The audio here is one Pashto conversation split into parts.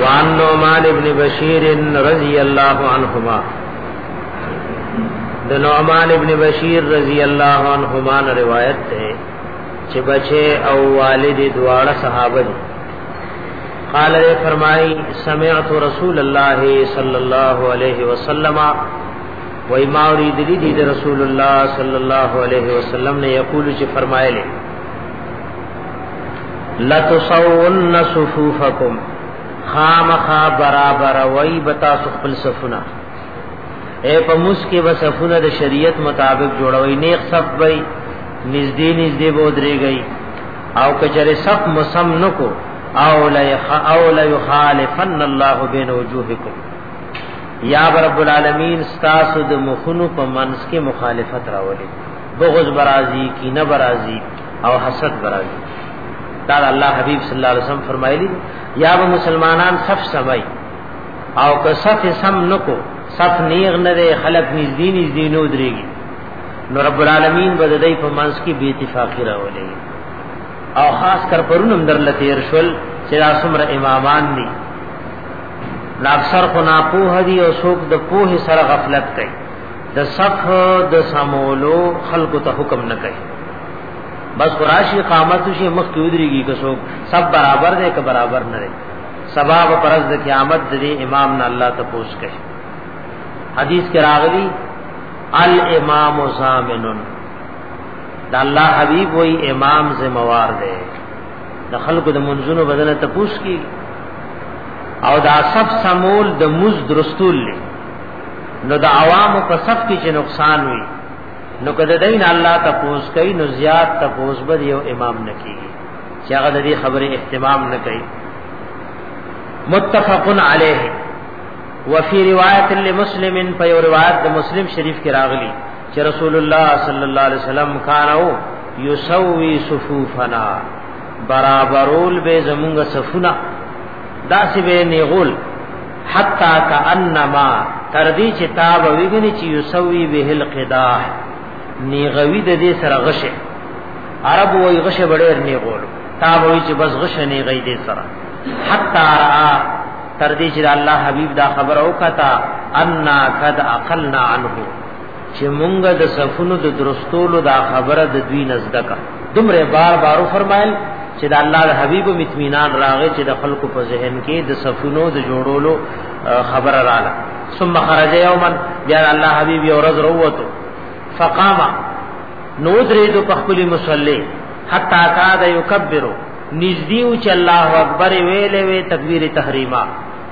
وعن نعمان ابن بشیر رضی اللہ عنہما د نعمان ابن بشیر رضی اللہ عنہما نے روایت ہے چې بچے او والد دواړه صحابه دي قال نے فرمائی سمعت رسول اللہ صلی اللہ علیہ وسلم و ما اوریدلی دی رسول اللہ صلی اللہ علیہ وسلم نے یقول چې فرمایله لتصون صفوفکم خامخا برابر وای بتا خپل صفونه اے په موس کې وسفونه د شریعت مطابق جوړوي نیک صف وای نږدې نږدې بودري گئی او کچره صف مسم نکو او لا او لا يخالفن الله بين وجوهكم یا رب العالمین ستاسو د مخونو په منس کې مخالفت راولي بغض برازي کینه برازي او حسد برازي دا الله حبیب صلی الله علیه وسلم فرمایلی یا به مسلمانان صف سمای او که صف سم نکو صف نیغ نه دی خلق نږدې نږدې نو درېږي نو رب العالمین به د دې په منځ کې بې اتفاقی راولي او خاص کر پرونم در لتیر شول چې اسمر امامان دي لا اکثر خو ناپوه دي او څوک د پوه سره غفلت کوي د صف د سمولو خلق ته حکم نه کوي بس قراشی قامت شي مخ کې ودرېږي که څوک سب برابر دی که برابر نه دی سبا به پرز د قیامت د امام نه الله ته پوښ کوي حدیث کې راغلی الامام زامن دا الله حبیب وای امام ذمہوار دی د خلکو د منځونو بدنه تپوس کی او دا سب سمول د مز درستول له نو د عوامو په صف کې چې نقصان وي نو کده دین الله تپوس کوي نو زیات تپوس به یو امام نکیږي چې هغه د دې خبرې اهتمام نه کوي متفق علیه وفي روایت لمسلم په یو روایت د مسلم شریف کې راغلی چې رسول الله صلی الله علیه وسلم کانو یسوی صفوفنا برابرول به زمونږ صفونه داسې به نیغول حتا کانما تر دې چې تا به وګني چې یسوی به القداح نیغوی د دې سره غشه عرب وای غشه ډېر نه غول تا به چې بس غشه نه غي دې سره حتا را تر دې چې الله حبیب دا خبر او کتا ان قد اقلنا عنه چې مونږه د صفونو د درستولو دا خبره د دوی نزدکا دومره بار بارو فرمایل چې د الله د حبیب مطمئنان راغې چې د خلکو په ذهن کې د صفونو د جوړولو خبره رااله ثم خرج یوما بیا الله حبیب یو ورځ وروته فقام نو درې دو په خپل مصلی حتا کاد یکبرو نږدې و چې الله اکبر ویلې وی تکبیر تحریمه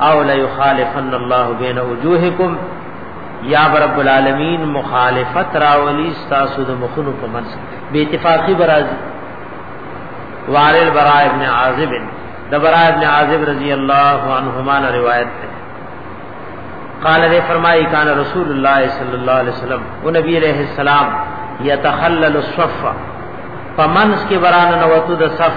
او لا يخالفن الله بين وجوهكم یا رب العالمین مخالفت راولی تاسو د مخونو په منځ به اتفاقی برازي وارل برا ابن عازب د برا ابن عازب رضی الله عنهما روایت ده قال نے فرمائی کان رسول اللہ صلی اللہ علیہ وسلم و نبی علیہ السلام یتخلل الصف فمنس کے بران نوتو د صف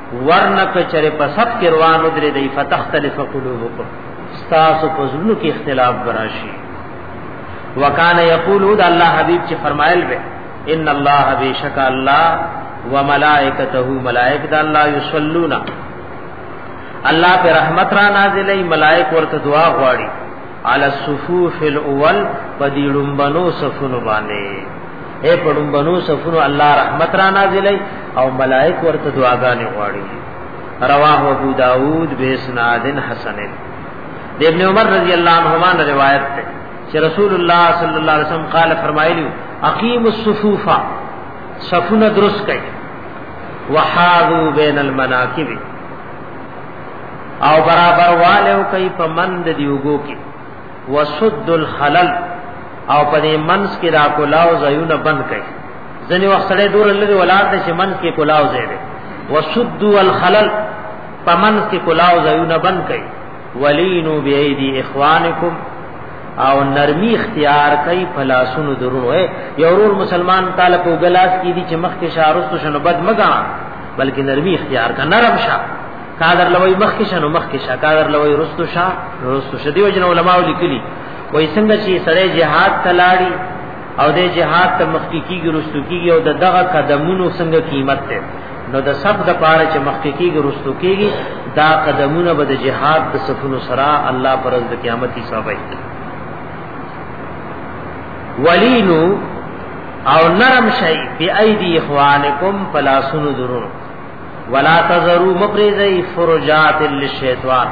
ورنه کچره په سب کې روانو درې دی فتختلف قلوبکم تاسو په زړونو کې اختلاف براشي وکان یقول د الله حبیب چې فرمایل به ان الله بیشک الله وملائکته ملائک د الله یصلون الله پر رحمت را نازلې ملائک ورته دعا غواړي علی الصفوف الاول پدیړم بنو صفونو باندې اے پړم بنو سفر الله رحمت را نازلې او ملائک ورته دعاګانې غواړي رواه ابو داود بسناد حسن د ابن عمر رضی الله عنهما روایت ده چې رسول الله صلی الله علیه وسلم قال فرمایلی اقیم الصفوف صفونه درست کړئ وحاذو بین المناکب او برابر والو کوي په مند دیوګو کې وسد الخلل او په دې منس کې را کولاو زيونه بند کړي ځنې وخت سره دور لري ولار دې چې منس کې کولاو زي دي وسد الخلل په منس کې کولاو زيونه بند کړي ولینو بيدی اخوانکم او نرمی اختیار کوي فلاسونو درونو یو ور مسلمان تعالی په ګلاس کې دي چې مخ کې شارستو شنو بد مګا بلکې نرمی اختیار کا نرم شه کادر لوی مخ کې شنو مخ کې شا کادر لوی رستو شا رستو شدی وجنه علماء لیکلي وای څنګه چې سړی جهاد تلاړي او د جهاد ته مخکیکی ګرستو کیږي او د دغه قدمونو څنګه قیمت ده نو د سب د پاره چې مخکیکی ګرستو کیږي دا قدمونه به د جهاد د صفونو سره الله پر د قیامت حساب وي ولینو او نرم شي بی ایدی اخوانکم فلاسن درو ولا تذرو مفرزی فرجات للشیطان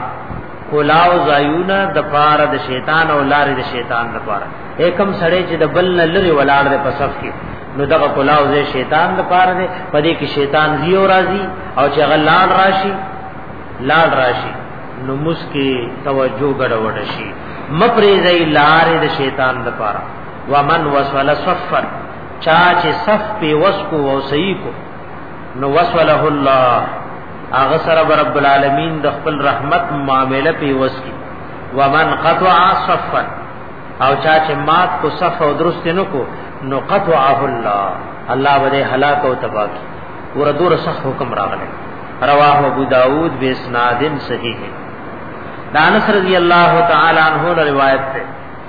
کلاو زایونا د پار د شیطان او لارې د شیطان د پار اکم سړی چې د بل نه لری ولاړ د پسف کې نو دغه کلاو زې شیطان د پار دی پدې کې شیطان زیو راځي او چې غلال راشي لال راشي نو مسکی توجه ګډوډ شي مفرزی لارې د شیطان د پار ومن وسول صفر چا چې صف په وس کو او صحیح کو نو وسوله الله هغه سره رب العالمین د خپل رحمت معاملې په وسکی ومن قطع صفا او چا چې مات کو صف او درست نه کو نو قطعه الله الله به هلاک او تباہ کی ور دور صح حکم راغله رواه ابو داود به اسناد صحیح ہے دانس رضی اللہ تعالی عنہ نے روایت ہے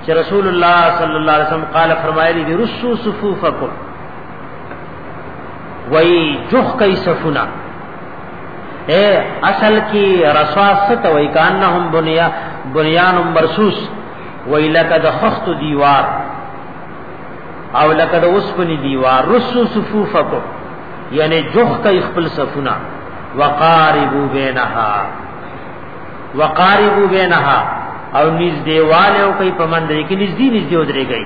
کہ رسول اللہ صلی اللہ علیہ وسلم قال فرمائے لی رسو صفوفکم وای جوخ کای صفونه اے اصل کی رسوا ست وای کانهم بنیا بنیان مرصوص وای لکه د خخت دیوار او لکه د اوسپنی دیوار رسو صفوفکو یعنی جوخ کای خپل صفونه وقاربو بینها وقاربو بینها او نږدې والو کوي په من درې کې نږدې نږدې ودرېږي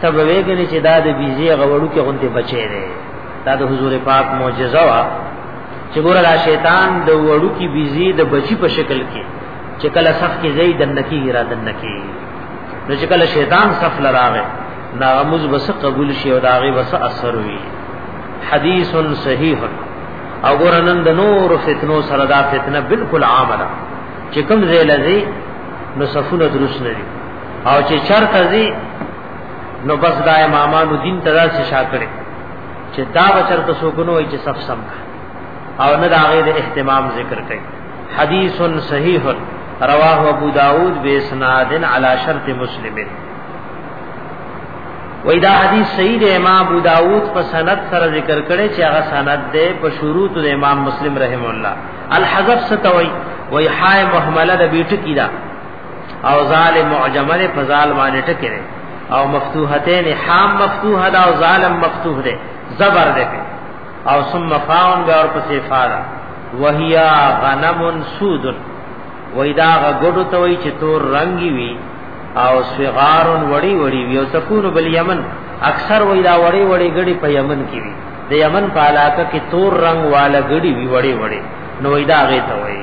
تب ویګنی چې دا د بیزی غوړو کې غونډه بچی دی دا د حضور پاک معجزه وا چې ګور لا شیطان د وړو کې بیزی د بچی په شکل کې چې کله صف کې زید دنکی را دنکی نو چې کله شیطان صف لراغه ناغموز بس قبول شي او داغه بس اثر وي حدیث صحیح او ګور نن د نور فتنو سره دا فتنه بالکل عامه چې کوم ځای لذي نو صفونه درست نه دي او چې چرته زی نو بس دا امامانو دین ته داسې شاکړي چې دا بچرته سوګنو وي چې صف سم او نه دا غیر اهتمام ذکر کوي حدیث صحیح رواه ابو داود بیسناد علی شرط مسلم وای دا حدیث صحیح دی امام ابو داود په سند سره ذکر کړي چې هغه سند دی په شروع د امام مسلم رحم الله الحذف ستوي وای حای محمله د بیټ کیدا او ظالم معجمه ده په ظالم باندې ټکی ده او مفتوحتین حام مفتوح ده او ظالم مفتوح ده زبر ده او ثم فاون به اور پسې فاده وهیا غنم سود وېدا غډو ته وی چې تور رنگي وي او صغار وړي وړي وي او تكون بل یمن اکثر وېدا وړي وړي غړي په یمن کې وي د یمن په علاقه کې تور رنگ والا غړي وي وړي وړي نو وېدا غې ته وي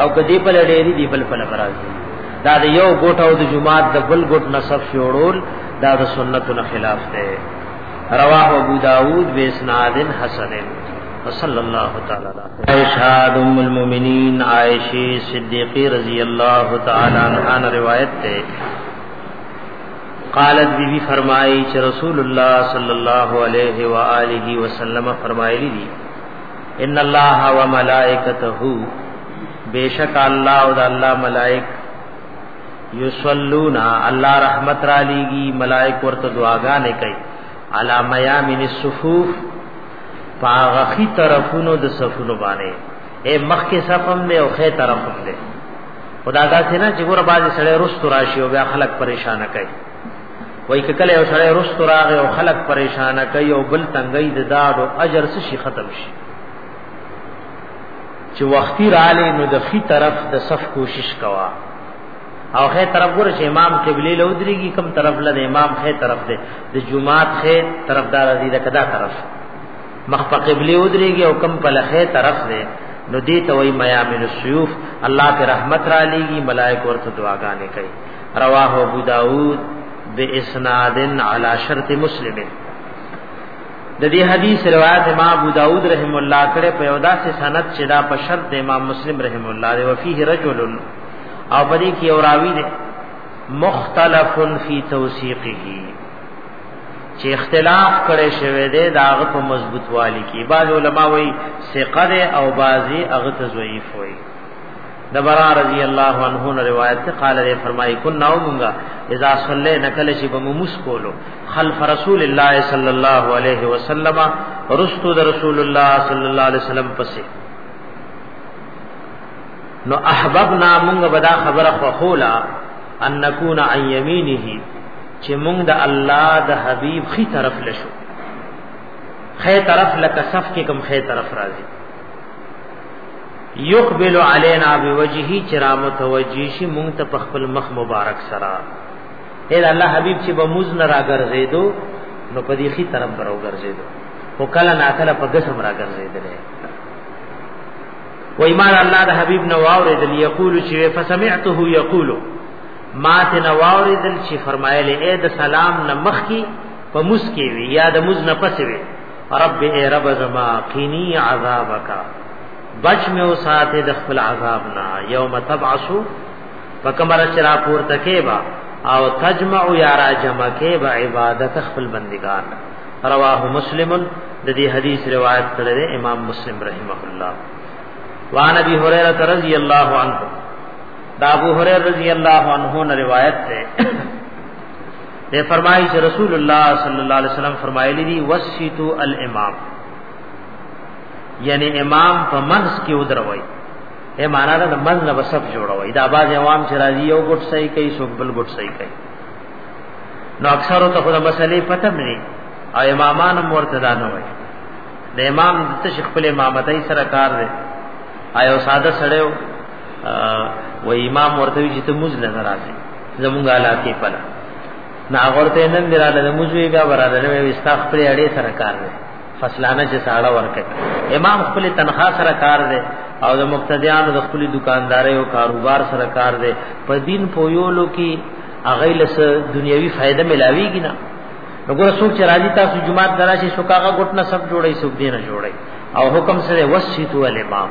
او کدی په لړېری دی بل په لغراز دی دا د یو ګټ او د جماعت د بل ګټ نصف شوړول دا د سنتو نه خلاف دی رواه ابو داود و اسناد حسن صلی الله تعالی علیہ ارشاد ام المؤمنین عائشہ صدیقہ رضی اللہ تعالی عنہا روایت ہے قالت بی بی فرمائی چې رسول الله صلی الله علیه و آله وسلم فرمایلی دی ان الله وملائکته بیشک الله او د الله ملائک یصلون الله رحمت را لیږي ملائک ورته دعاګانې کوي علی میامن الصفوف پاغخی طرفونو د صفونو باندې اے مخکې صفم دی او خې طرفم دی خدا دا څنګه چې ګور باز سړی رست راشي او بیا خلک پریشان کوي وای کله یو سره رست راغ او خلق پریشان کوي او بل تنګي د داد او اجر شي ختم شي چې وختي رااله نو د خي طرف د صف کوشش کوا او خې طرف ګور چې امام قبله له ودرېږي کم طرف له امام خې طرف ده د جمعات خې طرفدار دي د کدا طرف مخ په قبله ودرېږي او کم په لخې طرف ده نو دې ته وای میامن السيوف الله په رحمت را لېږي ملائک ورته دعاګانې کوي رواه ابو داود باسناد علی شرط مسلم د دې حدیث روایت امام ابو داود رحم الله کړه په یو داسې سند چې دا په شرط د امام مسلم رحم الله دی وفيه رجل او پدې کې یو راوی دی مختلف فی توثیقه چې اختلاف کړي شوی دی دا هغه په مضبوط والی کې بعض علما وایي ثقه او بعضی هغه ضعیف وایي دبرا رضی اللہ عنہ نے روایت سے قال نے فرمائی کن نہ ہوگا اذا صلی نقل شی بممس کولو خلف رسول اللہ صلی اللہ علیہ وسلم رستو در رسول اللہ صلی اللہ علیہ وسلم پسے نو احببنا منگ بدا خبر خولا ان نکون عن یمینه چې مونږ د الله د حبیب خي طرف لشو خې طرف لکه صف کې کوم خې طرف راځي یقبل علینا بوجهه چرا متوجی شي مونږ ته په خپل مخ مبارک سره اے الله حبیب چې به موز نه راګرځېدو نو په دې خي طرف برو ګرځېدو او کله نا کله په قسم راګرځېدل و ایمان الله د حبیب نو اوریدل یقول چې فسمعته یقول ما ته نو اوریدل چې فرمایلی اے د سلام نه مخ کی په مسکی وی یا د مز نه پس وی رب اے رب زما قینی عذابک بچ می او ساته د خپل عذاب نه یوم تبعثو فکمر چرا پور تکیبا او تجمع یا را جمع کیبا عبادت خپل بندگان رواه مسلم د دې حدیث روایت کړی دی امام مسلم رحمه الله وان ابي هريره رضی الله عنه دا ابو هريره رضی الله عنه نه روایت ده دے فرمائی چې رسول الله صلی الله علیه وسلم فرمایلی دی وسیتو الامام یعنی امام په منځ کې ودروي اے معنا دا منځ نه بسب جوړوي دا باز عوام چې راځي یو ګټ صحیح کوي څوک بل ګټ صحیح کوي نو اکثر ته خو د مسلې پته ملي او امامان هم ورته دا نه وي د امام د تشخ خپل امامتۍ سره کار دی آیا ساده سړیو و امام ورته چې ته موز نه راځي زمونږه علاقه پلا نا ورته نن دراله د موز وی بیا وراله نو وستا خپل اړې سره کار دی فصلانه چې ساړه ورکړي امام خپل تنخواه سره کار دی او د مقتدیانو د خپل دکانداري او کاروبار سره کار دی په دین پویولو کې اغه لس دنیوي فائدہ ملاويږي نه وګوره څوک چې راځي تاسو جمعه دراشي څوک هغه ګټنه سب جوړي سب دینه جوړي او حکم سره وسیتو الامام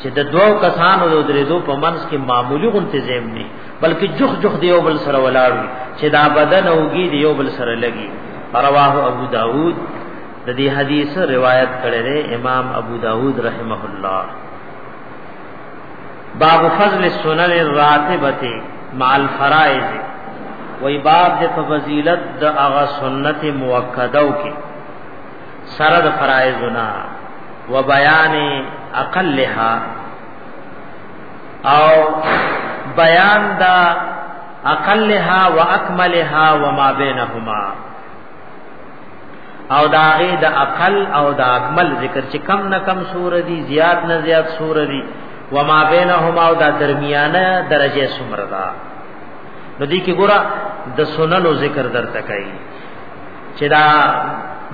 چې د دوو کسانو د درېدو په منځ کې معمولی غونته زم نه بلکې جخ جخ دیو بل سره ولاړ چې دا بدن اوږي دیو بل سره لګي رواه ابو داود د دې حدیث روایت کړی دی امام ابو داود رحمه الله باب فضل السنن الراتبه مع الفرائض وای باب د فضیلت د هغه سنت موکدو کې سره د فرایزنا و بیان اقلها او بیان دا اقلها و اکملها و ما بینهما او داغه د اقل او د اکمل ذکر چې کم نه کم سور دي زیات نه زیات سور دي و ما بینهما او دا درمیانه درجه سمردا نو دې کې ګوره د سننو ذکر درته کوي چې دا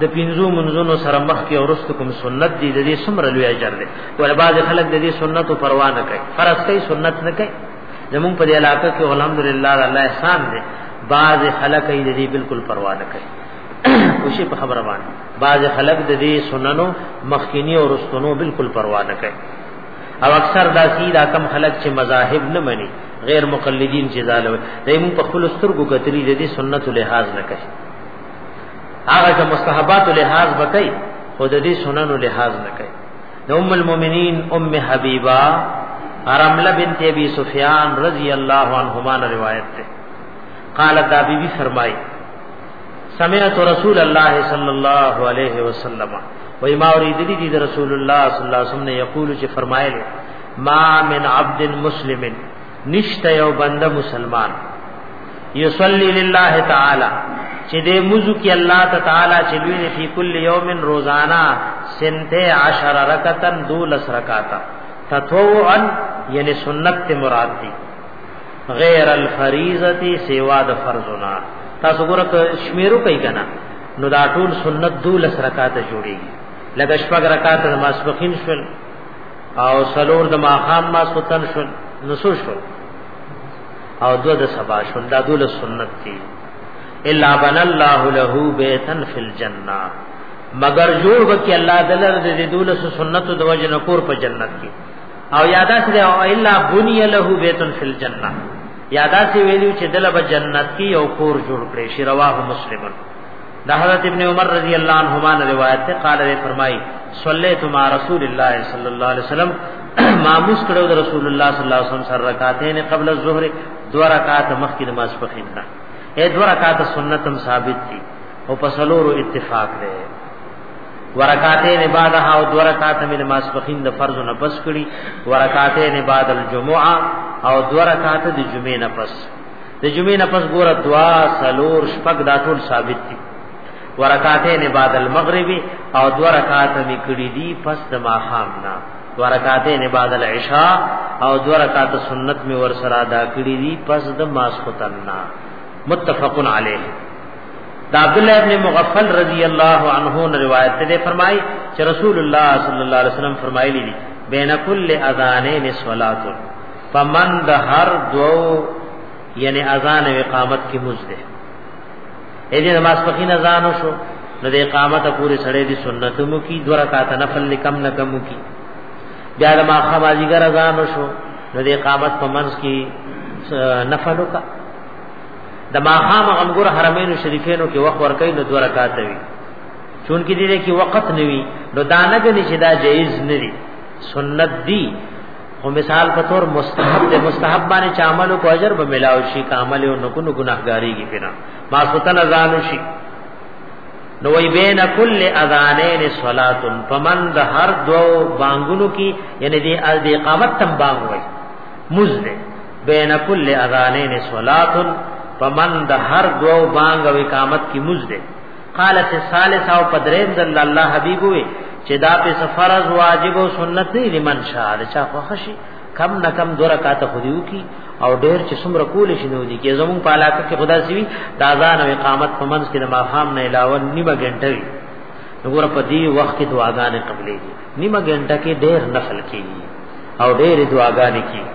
د پینځو منځونو سره مخ کې اورست کوم سنت دی د دې سمره لوی اجر دی ولې بعض خلک د دې سنت او پروا نه کوي فرض کوي سنت نه کوي زمون په علاقې کې الحمدلله الله احسان دی بعض خلک یې د دې بالکل پروا نه کوي خوشي په خبره باندې بعض خلک د دې سننو مخکینی او رستنو بالکل پروا نه کوي او اکثر دا سی دا کم خلق چې مذاهب نه مني غیر مقلدین چې ظالم دی موږ په خپل سترګو کتلی دي سنت لحاظ نه کوي هغه چې مستحبات لحاظ وکړي خو د دې سنن لحاظ نه کوي نو ام المؤمنین ام حبیبہ ارمله بنت ابي سفيان رضی الله عنهما روایت ده قالت دا بی بی فرمای سمعت رسول الله صلی الله علیه وسلم و ما اوریدلی دی رسول الله صلی الله علیه وسلم نے یقول چې فرمایلی ما من عبد مسلم نشته یو بنده مسلمان یصلی لله تعالی چې دې مزو کې الله تعالی چې لوی نه فی کل یوم روزانا سنته عشر رکعتن دولس رکعتا تطوعا یعنی سنت ته مراد دي غیر الفریضه سوا د فرضنا تاسو ګره شمیرو کوي کنه نو دا ټول سنت دولس رکعات جوړیږي لکه شپږ رکعات د ماسپخین شول او سلور د ماقام ماسوتن شول نسو شول او دو د سبا شول دا دولس سنت دي الا بن الله له بیتن فی الجنه مگر جوړ وکي الله دلر د دولس سنت د وجه نکور په جنت کې او یادا سره او الا بنی له بیت فی الجنه یادا سی ویلو چې دله به جنت کې یو کور جوړ کړي شی رواه مسلم د حضرت ابن عمر رضی الله عنهما روایت ته قال ری فرمای صلیت مع رسول الله صلی الله علیه وسلم ما مسکړو د رسول الله صلی الله علیه وسلم سره رکعتین قبل الظهر دو رکعات مخکې نماز پخین نه اې دو رکعات سنتم ثابت دي او په سلورو اتفاق دی ورکعتین بعد ها او دو رکعات من ماسبخین د فرض نه پس کړي ورکعتین بعد الجمعه او دو رکعات د جمعې نه پس د جمعې نه پس ګوره دعا سلور شپږ دا ټول ثابت دي ورکعتین بعد المغرب او دو رکعات می کړي دي پس د ماخام نه ورکعتین بعد العشاء او دو رکعات سنت می ور سره ادا کړي دي پس د ماسختن نه متفقن علیه دا عبد الله ابن مغفل رضی الله عنه نے روایت سے فرمائی کہ رسول اللہ صلی اللہ علیہ وسلم فرمائی لی بین کل اذانین صلات فمن دہر دو یعنی اذان و اقامت کی مزد ہے اے جے نماز پکین اذان ہو شو نو دے اقامت پورے سڑے دی سنت مو کی دو رکعت نفل لکم نہ کم کی بیا ما خواجی گر اذان ہو شو نو دے اقامت پمنس کی نفلو کا د ماخام غمګور حرمین شریفینو کې وخت ورکې نو دوه رکعات وي چون کې دې کې وخت نوي نو دا نه غني چې دا جایز نه دي سنت دي او مثال په تور مستحب دې مستحب باندې چې عمل او اجر به ملاو شي کامل او نکو نو ګناهګاری کې پینا ما ستل ازان شي نو وی بین کل اذانین صلات فمن د هر دو بانګونو کې یعنی دې اقامت تم بانګ وای مزده بین کل اذانین صلات فمن د هر دو بانګ او اقامت کی مز ده قالت الثالثه او پدریم ذل الله حبیب وی چې دا په فرض واجب او سنت نه لمن شاء الله چا خو خشي کم نه کم دو رکعات خودیو کی او ډیر چې څومره کول شي نو دي کې زمون په علاقه کې خدا سوي د اذان او اقامت په منځ کې د ماقام نه علاوه نیمه غنټه وي وګوره په دې وخت کې دعاګانې قبلې دي نیمه غنټه کې ډیر نفل کیږي او ډیر دعاګانې کیږي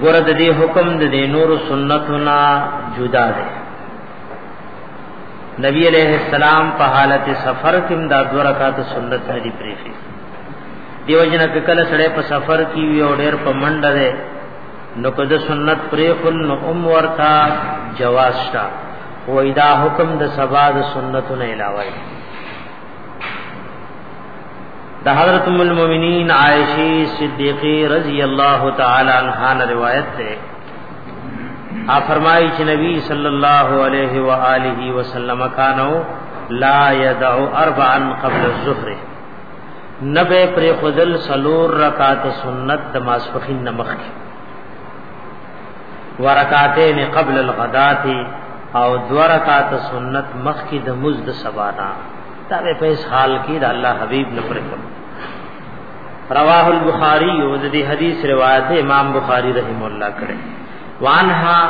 ګوره د دې حکم د دې نور سنتنا جدا دی نبی علیہ السلام په حالت سفر کې د دوه رکعات سنت نه دی پریخي دیو جن کله سړی په سفر کې وی او ډېر په منډه ده نو کده سنت پریخل نو ام ورتا جواز شتا وېدا حکم د سبا د سنتونو علاوه د حضرت ام المؤمنین عائشه صدیقہ رضی الله تعالی عنها نه روایت ده ا فرمایي چې نبی صلی الله علیه و آله وسلم کانو لا يدع اربعا قبل الظهر نبه پر خذل سلور رکعات سنت د ماسفخین نمخ ورکعتین قبل الغداة او دو رکعات سنت مخ کی د مزد سبانا دا به په حال کې د الله حبيب نه پرېږدم رواه البخاری او د دې حدیث روایت امام بخاری رحم الله کړه وانها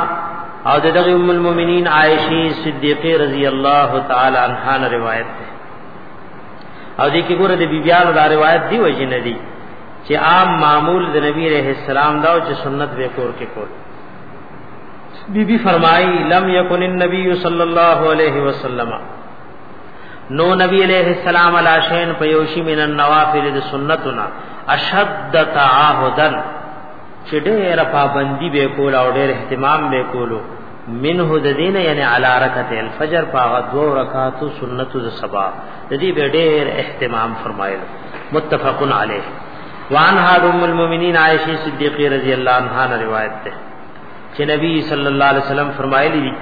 او د دغه ام المؤمنین عائشه صدیقه رضی الله تعالی عنها نه روایت ده او دې کې ګوره د بیبیانو دا روایت دی وجه نه دی چې عام معمول د نبی رحم السلام دا او چې سنت به کور کې کول بی بی فرمائی لم یکن النبی صلی اللہ علیہ وسلم نو نبی علیہ السلام علا شین په یوشی من النوافل د سنتنا اشد تعاهدن چې ډېر پابندي به کول او ډېر اهتمام به کولو منه د دین یعنی علا رکعت الفجر پاغه دو رکعات سنت د سبا د دې به ډېر اهتمام فرمایل متفقن علیه وان هاد ام المؤمنین عائشہ صدیقہ رضی اللہ عنہا روایت ده چې نبی صلی الله علیه وسلم فرمایلی دي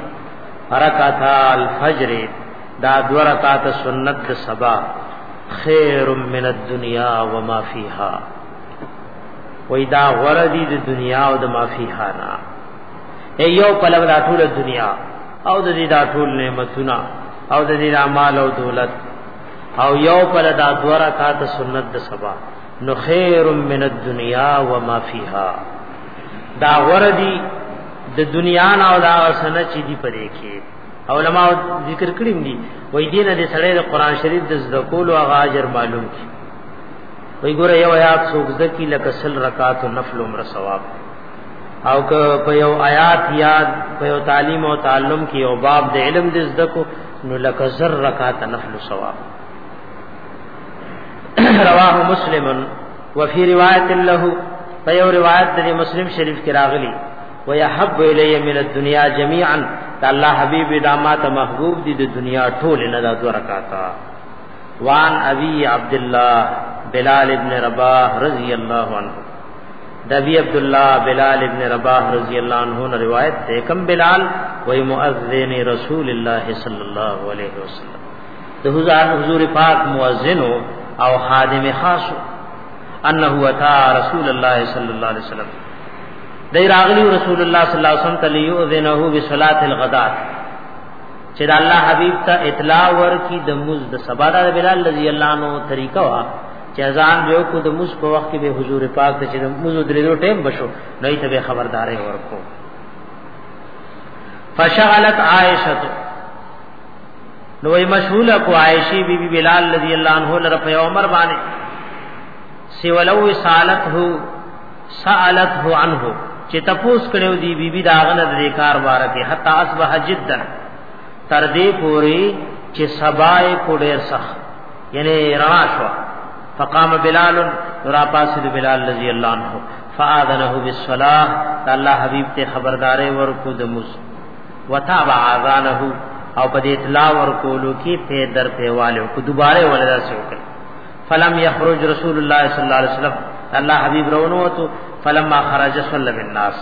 رکعتا الفجر دا دو رکعات سنت د سبا خیر من الدنیا وما فیها وای دا غره دي د دنیا او د ما فیها نه ایو پلو دا ټول دنیا او د دې دا ټول نعمتونه او د دې مال او دولت او یو پل دا دو رکعات سنت د سبا نو خیر من الدنیا وما فیها دا غره دي د دنیا نه او دا سنه چې دی پرې کې علماء ذکر کړی دي وای دینه د سړی د قران شریف د زده کولو هغه اجر معلوم کی وای ګوره یو آیات څوک ذکی لکه سل رکعات نفل عمر ثواب او که په یو آیات یاد په یو تعلیم او تعلم کې او باب د علم د زده کو نو لکه زر رکعات نفل ثواب رواه مسلمن وفي روایت له په یو روایت د مسلم شریف کې راغلی ويحب الی من الدنيا جميعا دا الله حبیب دا ما ته محبوب دي د دنیا ټول نه دا دو رکاتا وان ابي عبد الله بلال ابن رباح رضی الله عنه د ابي عبد الله بلال ابن رباح رضی الله عنه نے روایت ته کم بلال وای مؤذن رسول الله صلی الله علیه وسلم د حضور حضور پاک مؤذن او خادم خاص انه وتا رسول الله صلی الله علیه وسلم دای راغلی رسول الله صلی الله علیه وسلم ته لیؤذنه بصلاه الغداء چې د الله حبیب ته اطلاع ورکی د مز د سبا د بلال رضی الله عنه طریقه وا چې اذان یو کو د مز په وخت کې به حضور پاک ته چې د مز درې دو ټیم بشو نه ته به خبردارې ورکو فشغلت عائشه نو وی مشغول کو عائشی بی بی بلال رضی اللہ عنہ لره په عمر باندې سی ولو سالت هو سالت هو عنه چې تپوس کړو دی بی بی داغه نه د کار باره کې حتا اصبح جدا تر دې پوری چې سبای کو ډیر سخ یعنی رڼا شو فقام بلال را پاسید بلال رضی اللہ عنہ فآذنه بالصلاة الله حبیب ته خبردارې ورکو د موسی وتاب اذانه او په دې اطلاع ورکولو کې په در په والو کو دوباره ولدا سو کړ فلم يخرج رسول الله صلی الله علیه وسلم الله حبیب رونو تو فلما خرج صلی بالناس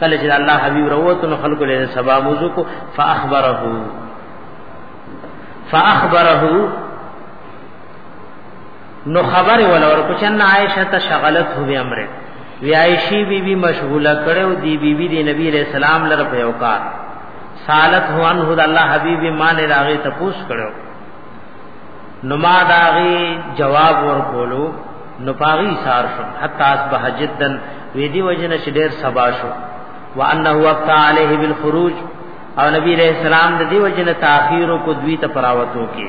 کله چې الله حبیب روته نو خلکو له سبا موضوع کو فاخبره فاخبره نو خبر ولا اور کچھ ان عائشہ تشغلت ہو امر وی عائشی بی بی مشغوله کړو دی بی بی دی نبی علیہ السلام لره په یو کار سالت هو ان هو الله حبیب مان راغی ته پوس کړو نو ما داغي جواب ور کولو نو پاغي سار شو حتا اصبح جدا وی دی وجنه چې ډیر سبا شو وانه وقت علیه بالخروج او نبی علیہ السلام د دی وجنه تاخیر کو دوی ته پراوتو کې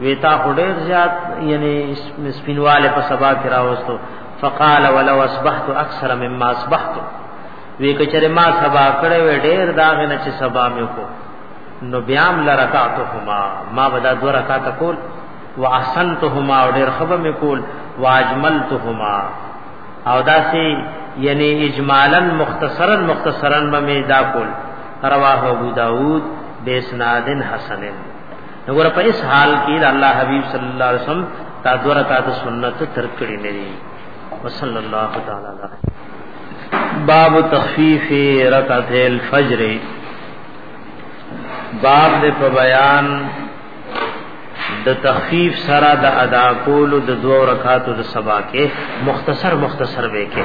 ویتا خډیر زیات یعنی سپینواله په سبا کې راوستو فقال ولو اصبحت اکثر مما اصبحت وی کچره ما سبا کړه وی ډیر داغه نه چې سبا مې کو نو بیام لرکاتهما ما بدا دو رکعات کول واحسنتهما او ډیر خبر مې کول واجملتهما او داسې یعنی اجمالا مختصرا مختصرا به مې دا کول رواه ابو داود بیسنادن حسنن نګور په اس حال کې د الله حبيب صلی الله علیه وسلم تا دورا تا د سنت تر کړی نه دي وصلی الله تعالی علیه باب تخفیف رکعت الفجر باب د په بیان د تخفیف سره د ادا کولو د دوه رکعاتو د سبا کې مختصر مختصر وکې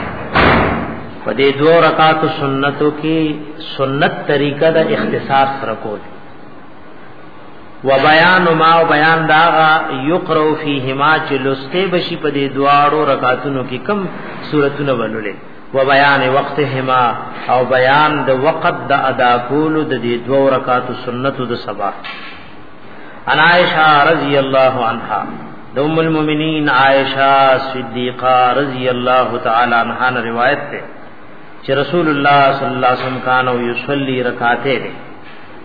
په دې دوه رکعاتو سنتو کې سنت طریقه د اختصار سره کول و بیان ما او بیان داغا یقرو فیهما چې لسته بشي په دې دواړو رکعاتونو کې کم سورتونه ولولې و بیان وقتهما او بیان د وقت د ادا کولو د دې دوو رکعاتو سنتو د سبا ان عائشہ رضی اللہ عنہا د ام المؤمنین عائشہ صدیقہ رضی اللہ تعالی عنہا نے روایت ہے کہ رسول اللہ صلی اللہ علیہ وسلم کانو یصلی رکعتین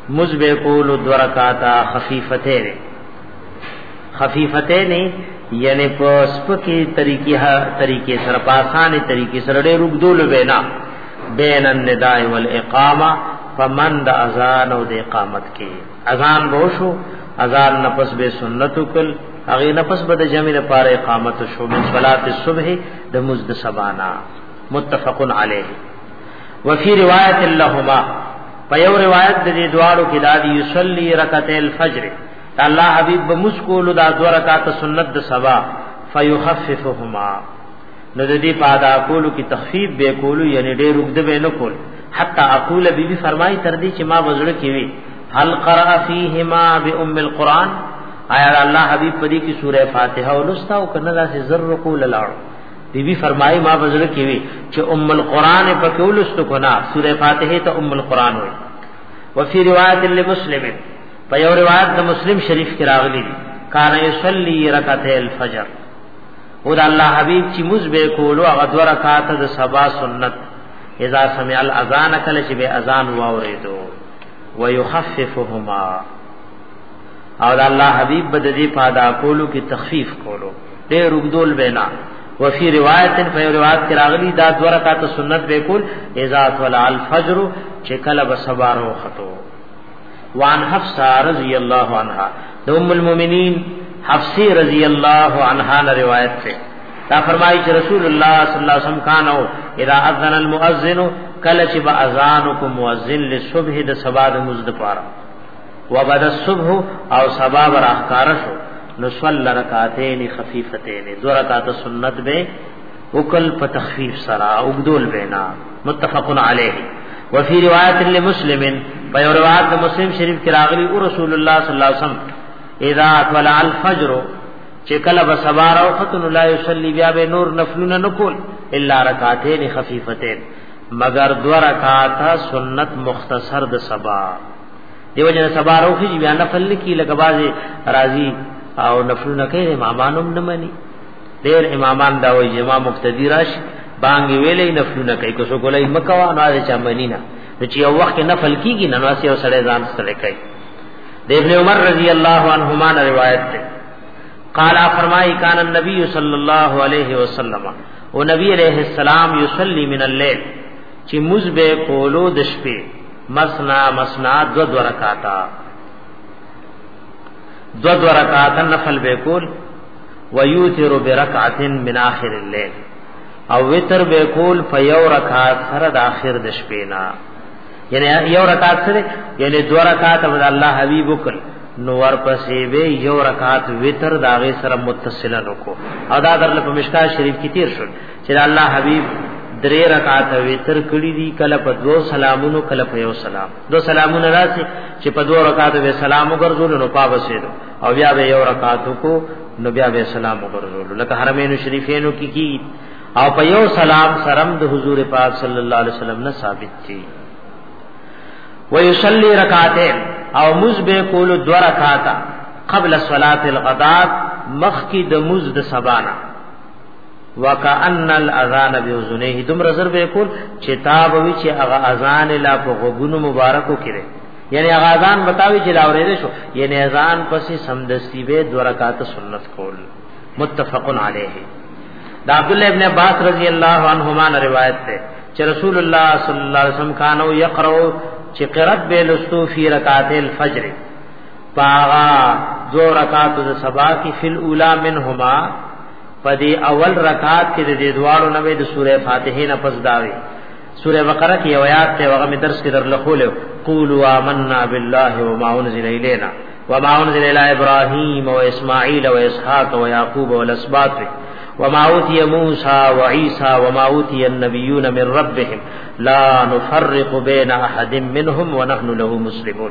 مز به کولو دو رکاتا خفیفته وی خفیفته نه یعنی په سپکی طریقې ها طریقې سره په اسانه طریقې سره ډېر وګدول وینا بین النداء والاقامه فمن د اذان او د اقامت کې اذان به شو اذان نفس به سنت کل هغه نفس به د جمع لپاره اقامت شو من صلات الصبح د مزد سبانا متفق علیه وفي روایت لهما په یو روایت د دې دواړو کې دا دی یصلی رکعت الفجر الله حبیب بمسکول دا دو رکعات سنت د سبا فیخففهما نو د دې پادا کولو کې تخفیف به کولو یعنی ډېر وګد به نه کول حتا اقول بی بی فرمای تر دې چې ما بزړ کې وی هل قرأ فیهما بام القران آیا الله حبیب پدې کې سوره فاتحه ولستا او کنه داسې زر رکو لاړو بی بی فرمایي ما بزړه کې وی چې ام القران په کولست کو نه سوره فاتحه ته ام القران وي وفي روایت لمسلم په یو روایت د مسلم شریف کې راغلي دي کان یصلی رکعتې الفجر او د الله حبیب چې موږ به کولو هغه دوه رکعات د سبا سنت اذا سمع الاذان کله چې به اذان واورېدو ويخففهما او د الله حبیب بد دې پادا کولو کې تخفیف کولو دې رګدول بنا وفي روایت په روایت کې راغلي دا دوه رکعات سنت به کول اذا طلع الفجر چې کله به سبار وختو وان حفصه رضی الله عنها د ام المؤمنین حفصه رضی الله عنها نه روایت ده دا فرمایي چې رسول الله صلی الله علیه وسلم کانو اذا اذن المؤذن کله چې به اذان کو مؤذن لصبح د سبا د مزد پاره وبد الصبح او سبا براخکار شو نو صلی رکعتین خفیفتین دو رکعت سنت به وکل په تخفیف سرا وګدول بینا متفق علیه وفي روایت لمسلم په روایت مسلم شریف کې راغلی او رسول الله صلی الله علیه وسلم اذا طلع الفجر چې کله به سبا راوختن لا یصلی بیا به نور نفلونه نکول الا رکعتین خفیفتین مگر دو رکعات سنت مختصر د سبا دیو جن سبا روخی جی بیان نفل کی لکه بازی راضی او نفلونه کوي امامانم نه مني ډېر امامان دا وایي چې امام مقتدی راشي بانګ ویلې نفلونه کوي کو سو کولای مکوا نه دا چا منی نه نو چې یو وخت نفل کیږي نه نو سیو سړی ځان سره کوي د ابن عمر رضی الله عنهما روایت ده قال فرمای کان النبی صلی الله علیه وسلم او نبی علیہ السلام یصلی من الليل چې مزبه کولو د شپې مسنا مسنا دو دو رکاتا دو دو رکاتا نفل بیکول ویوتر برکعت من آخر اللیل او وتر بیکول په یو رکعت سره د آخر د شپې نه یعنی یو رکعت سره یعنی دو رکعت د الله حبیب وکړ نو ورپسې به یو رکعت وتر داغه سره متصل نکو ادا در په مشکا شریف کې تیر شو چې الله حبيب درې رکعات وتر کړی دي کله په دوو سلامونو کله په یو سلام دو سلامونه راځي چې په دوو رکعاتو به سلام وګرځول نو پابه شید او بیا به یو رکعات کو نو بیا به سلام وګرځول لکه حرمین شریفینو کې کی او په یو سلام سرم د حضور پاک صلی الله علیه وسلم نه ثابت دي ويصلي رکعتين او مز به کول دو رکعاتا قبل صلاه الغداء مخ کی د مز د سبانا وکأن الاذان باذنه دم رزر به کول چې تاب وی چې هغه اذان لا په غوګونو مبارکو کړي یعنی هغه اذان بتاوي چې لا ورېده شو یعنی اذان پسې سمدستی به دو رکعات سنت کول متفق علیه دا عبد الله ابن عباس رضی الله عنهما روایت ده چې رسول الله صلی الله علیه وسلم کانو یقرأ چې قرات به لستو فی رکعات الفجر پاغا دو رکعات د سبا کی فل اولا منهما په دې اول رکعات کې د دې دواړو نوې د سوره فاتحه نه پس داوي سوره بقره کې یو آیات ته هغه می درس کې در لخول قولوا آمنا بالله وما انزل الینا وما انزل الی ابراهیم و اسماعیل و اسحاق و یعقوب و الاسباط وما اوتی موسی و عیسی وما اوتی النبیون من ربهم لا نفرق بین احد منهم ونحن له مسلمون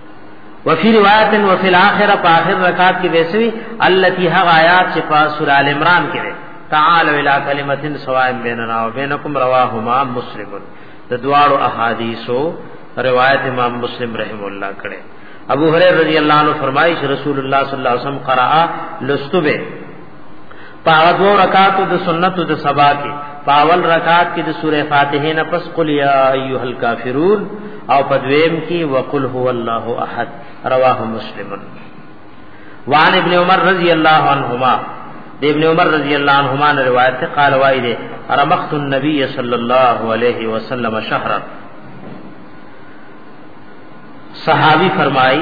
وفي روایت وفي الاخره په اخر رکعت کې ویسوي التي هغه آیات چې په سوره ال عمران کې ده تعالوا الى كلمه سواء بيننا وبينكم رواهما مسلم د دواړو احادیثو روایت امام مسلم رحم الله کړه ابو هريره رضی الله عنه فرمایي چې رسول الله صلی الله علیه وسلم قرأ لستبه پاو دو رکاتو د سنتو د سبا کې پاول رکات کې د سوره فاتحه نه پس قل یا ایها الکافرون او پدویم کې وقل هو الله احد رواه مسلم وعن ابن عمر رضی الله عنهما د ابن عمر رضی الله عنهما نے روایت سے قال وائد رمخت النبی صلی اللہ علیہ وسلم شہرا صحابی فرمائی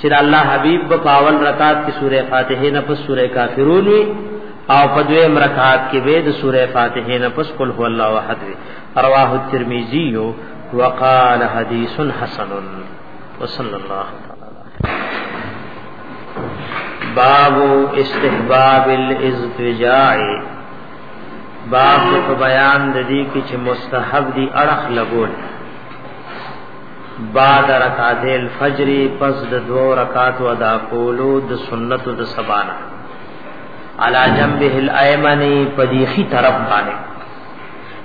چې د الله حبيب په اول رکعت کې سوره فاتحه نه پس سوره کافرون وي او په دویم رکعت کې به د سوره فاتحه نه پس قل هو الله احد وي رواه الترمذي وقال حديث حسن وصلى الله تعالى باب استحباب الاستجاع باب په بیان د دې کې چې مستحب دي اړخ لګول بعد رکعت الفجر پس د دو رکعات ادا کولو د سنت د سبانا علا جنبه الایمن پدیخی طرف باندې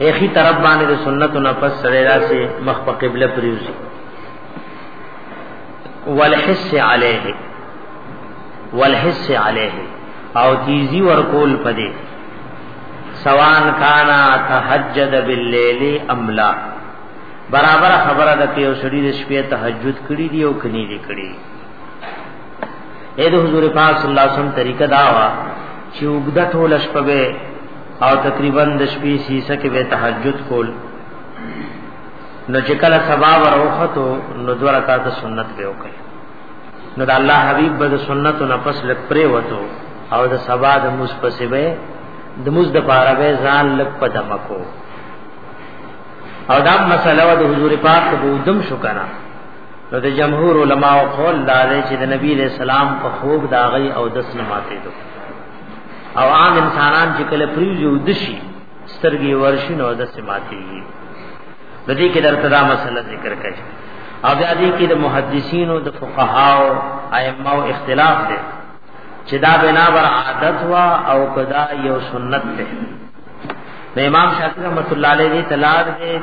ایخی طرف باندې د سنت نه پس سره راسي مخ په قبله پریوزي والحس علیه والحس علیه او تیزی ورکول پدې سوان کانا تهجد باللیل املا برابر خبره ده چې یو سړی د شپې تهجد کړی دی او کني دی کړی اې د حضور پاک صلی الله علیه وسلم طریقه دا وا چې وګدا ټول شپه او تقریبا د شپې سیسه کې به تهجد کول نو چې کله سبا وروخته نو دوه رکعات سنت به وکړي نو د الله حبیب به د سنت نه پس لک پرې وته او د سبا د مصپسې به د مز د پاره به ځان لک پدمکو او دا مسله د حضور پاک په ودم شو کنه نو د جمهور علما او قول دا دی چې د نبی له سلام په خوب دا غي او دس نه ماته دو او عام انسانان چې کله پریږي او دشي سترګي ورشي نو دس ماته دي د دې کې درته دا مسله ذکر کړي او بیا دې کې د محدثینو د فقهاو ائمه او اختلاف دی چې دا بنا بر عادت وا او کدا یو سنت ده د امام شافعی رحمت الله علیه دی تلار دی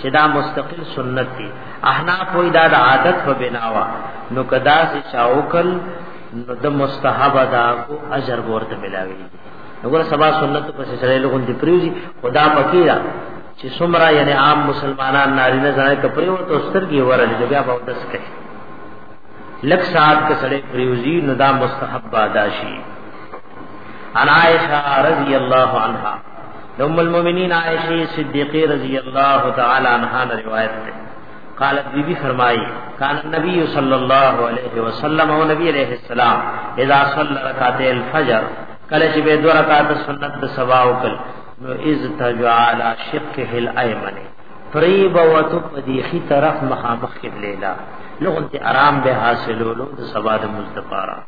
چې دا مستقل سنت دی احناف وی دا د عادت په بناوا نو کدا سے شاوکل نو د مستحب ادا کو اجر ورته ملاوي وګوره سبا سنت په سره لغون دی پریوزی خدا پکې را چې سمرا یعنی عام مسلمانان ناری نه ځای کپریو ته سترګي ورل دی بیا به دس کوي لک ساعت کې سړې پریوزی نو دا مستحب ادا شي عن عائشہ رضی اللہ عنہا ام المؤمنین عائشہ صدیقہ رضی اللہ تعالی عنہا نے روایت ہے قالت بی بی فرمائی کان النبی صلی اللہ علیہ وسلم و نبی علیہ السلام اذا صلی رکعت الفجر کله چې به دوه رکعات سنت د سبا وکړ نو اذ تجعل شقه الایمن فریب و تو پدیخی طرف مخامخ قبله لا لغت آرام به حاصلولو د سبا د مزدپارا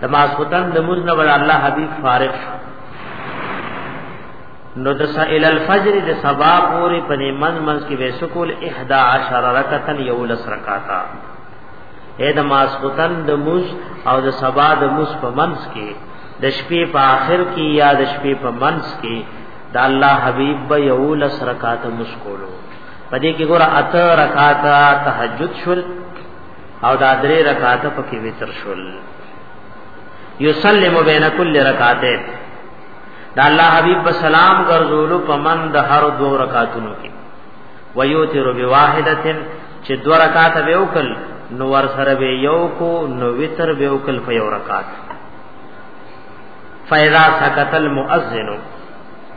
د ماسوتن د موز نه بل الله حبيب فارغ شو نو د سائل الفجر د سبا پورې په من منځ کې به سکول 11 رکعتن یو لس رکعاتا اې د ماسوتن د موز او د سبا د موز په منځ کې د شپې په آخر کې یا د شپې په منځ کې د الله حبيب به یو لس رکعات مسکولو پدې کې ګور اته رکعات تهجد شول او دا درې رکعات پکې وتر شول یسلم بین کل رکعتین دا الله حبیب په سلام ګرځولو په من د هر دو رکعاتونو کې ویوتر بواحدتن چې دو رکعات به وکړ نو ور سره به یو کو نو وتر به وکړ په یو رکعات فیضا سکت المؤذن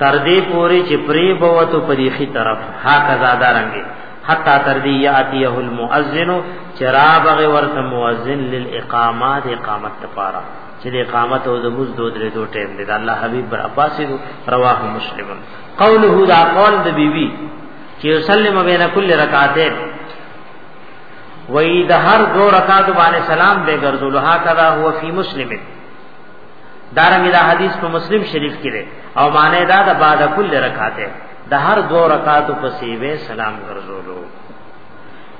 تر دې پوري چې پری بوته په دې خي طرف ها قضا دارنګي حتا تر دې یاتیه المؤذن چرا بغ ورته مؤذن للاقامات اقامت تفارا چې د اقامت او د مز دو درې دو ټیم دی د الله حبیب بر عباس رواه مسلم قوله دا قول د بیبي چې وسلم بین کل رکعتین وې د هر دو رکعات باندې سلام به ګرځول ها کذا هو فی مسلمین دارنګه دا حدیث په مسلم شریف کې دی او معنی دا د بعد کل رکعات د هر دو رکعاتو پسې به سلام ګرځولو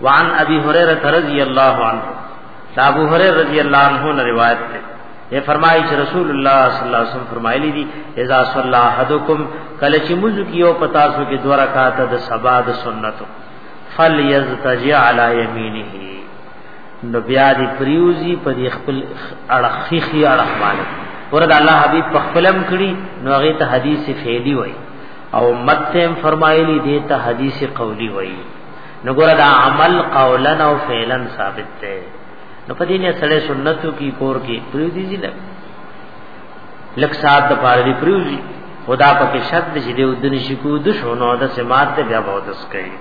وعن ابي هريره رضی الله عنه ابو هريره رضی الله عنه نے روایت ہے یہ فرمائی چې رسول الله صلی الله علیه وسلم فرمایلی دي اذا صلى احدكم کله چې موږ کیو پتا سو کې دوه رکعات د سبا د سنتو فليزتجع على يمينه نو بیا دی پریوزی په دی خپل اړخیخی اړخ باندې ورته الله حبیب په خپلم کړي نو هغه ته حدیث فعلی وای او متهم فرمایلی دی ته حدیث قولی وای نو ګره دا عمل قولا او فعلا ثابت دی نو په دې نه سړی سنتو کی کور کې پریوزی زی لګ لک سات د پاره دی پریوزی خدا پکې شد چې دی ودن شکو د شونو د سمات بیا بودس کوي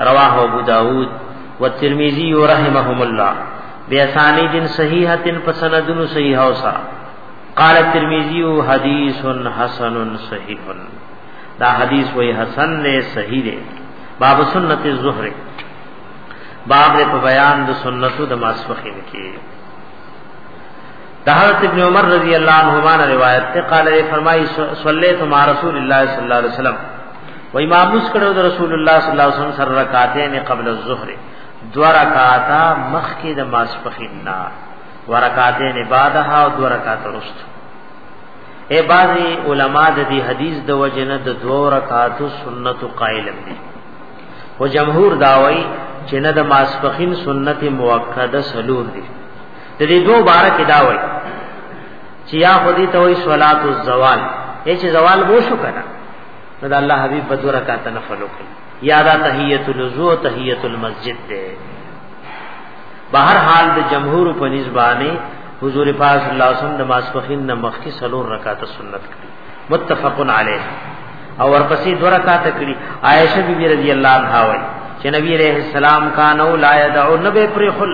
رواه ابو داود والترمذي رحمهم الله بأسانيد صحيحة فسند صحيح وسا قال الترمذي حديث حسن صحيح دا حدیث وی حسن نے صحیح دے باب سنت الظهر باب دے په بیان د سنتو د ماسفخین کې د حضرت ابن عمر رضی الله عنهما روایت ته قال فرمای صلی الله علیه رسول الله صلی الله علیه وسلم و امام مس کړو د رسول الله صلی الله علیه وسلم سره رکعاتین قبل الظهر دو رکعاتا مخکې د ماسپخین نا ورکعاتین بعدها او دو رکعات رست اے بعضی علما د دې حدیث د وجنه د دو رکعات سنت قائل دي او جمهور داوي چې نه د ماسپخین سنت موکده سلور دي د دې دوه بار کې داوي چې یا خودی ته وي صلات الزوال چې زوال وو شو کنه نو د الله حبیب په دوه رکعات نفل وکړ یا دا تحیت الوضو او تحیت المسجد ده بهر حال د جمهور په نسبانه حضور پاک صلی الله علیه وسلم د ماسپخین نه مخکې سلور رکعات سنت کړی متفق علیه او ورپسې دوه رکعات کړی عائشه بی رضی الله عنها وایي چې نبی علیہ السلام کانو لا یدعو نبی پر خل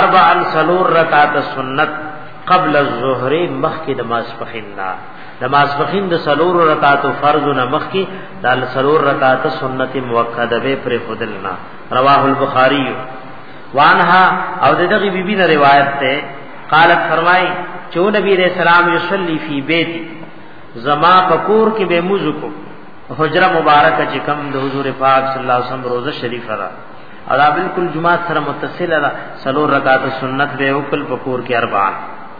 اربع سلور رکعات سنت قبل الظهر مخکې د ماسپخین نه د ماسپخین د سلور رکعاتو فرض نه مخکي د سلور رکعات سنت مؤکده به پر خودلنا رواه البخاری وانها او دغه بیبی نه روایت ده قالت فرمای چې نبی رسول سلام یصلی فی بیت زما پکور کې به موزو کو حجره مبارکه چې کم د حضور پاک صلی الله علیه وسلم روزه شریفه را او دا بالکل جمعه سره متصل را سلور رکعات سنت به وکړ پکور کې اربعه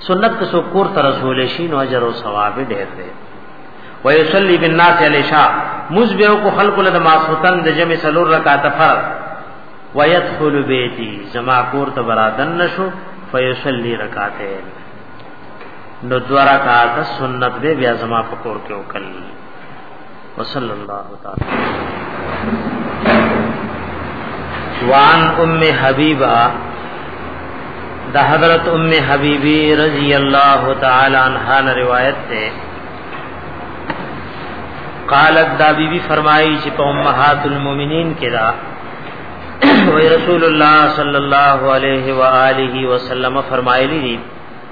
سنت کې سو کور تر رسول شي نو اجر او ثواب ډېر دی ويصلي بالناس العشاء مزبه کو خلق له ماسوتن د جمع سلور رکعات فرض ويدخل بيتي زما کور ته برادن نشو فيصلي رکعتين نو دو رکعات سنت به بیا زما په کور کې وکړي وصلی الله تعالی وان ام حبیبہ د حضرت ام حبیبی رضی اللہ تعالی عنہا نے روایت تے قالت دا بی بی فرمائی چې په امهات المؤمنین کې دا وی رسول الله صلی الله علیه و آله وسلم فرمایلی دي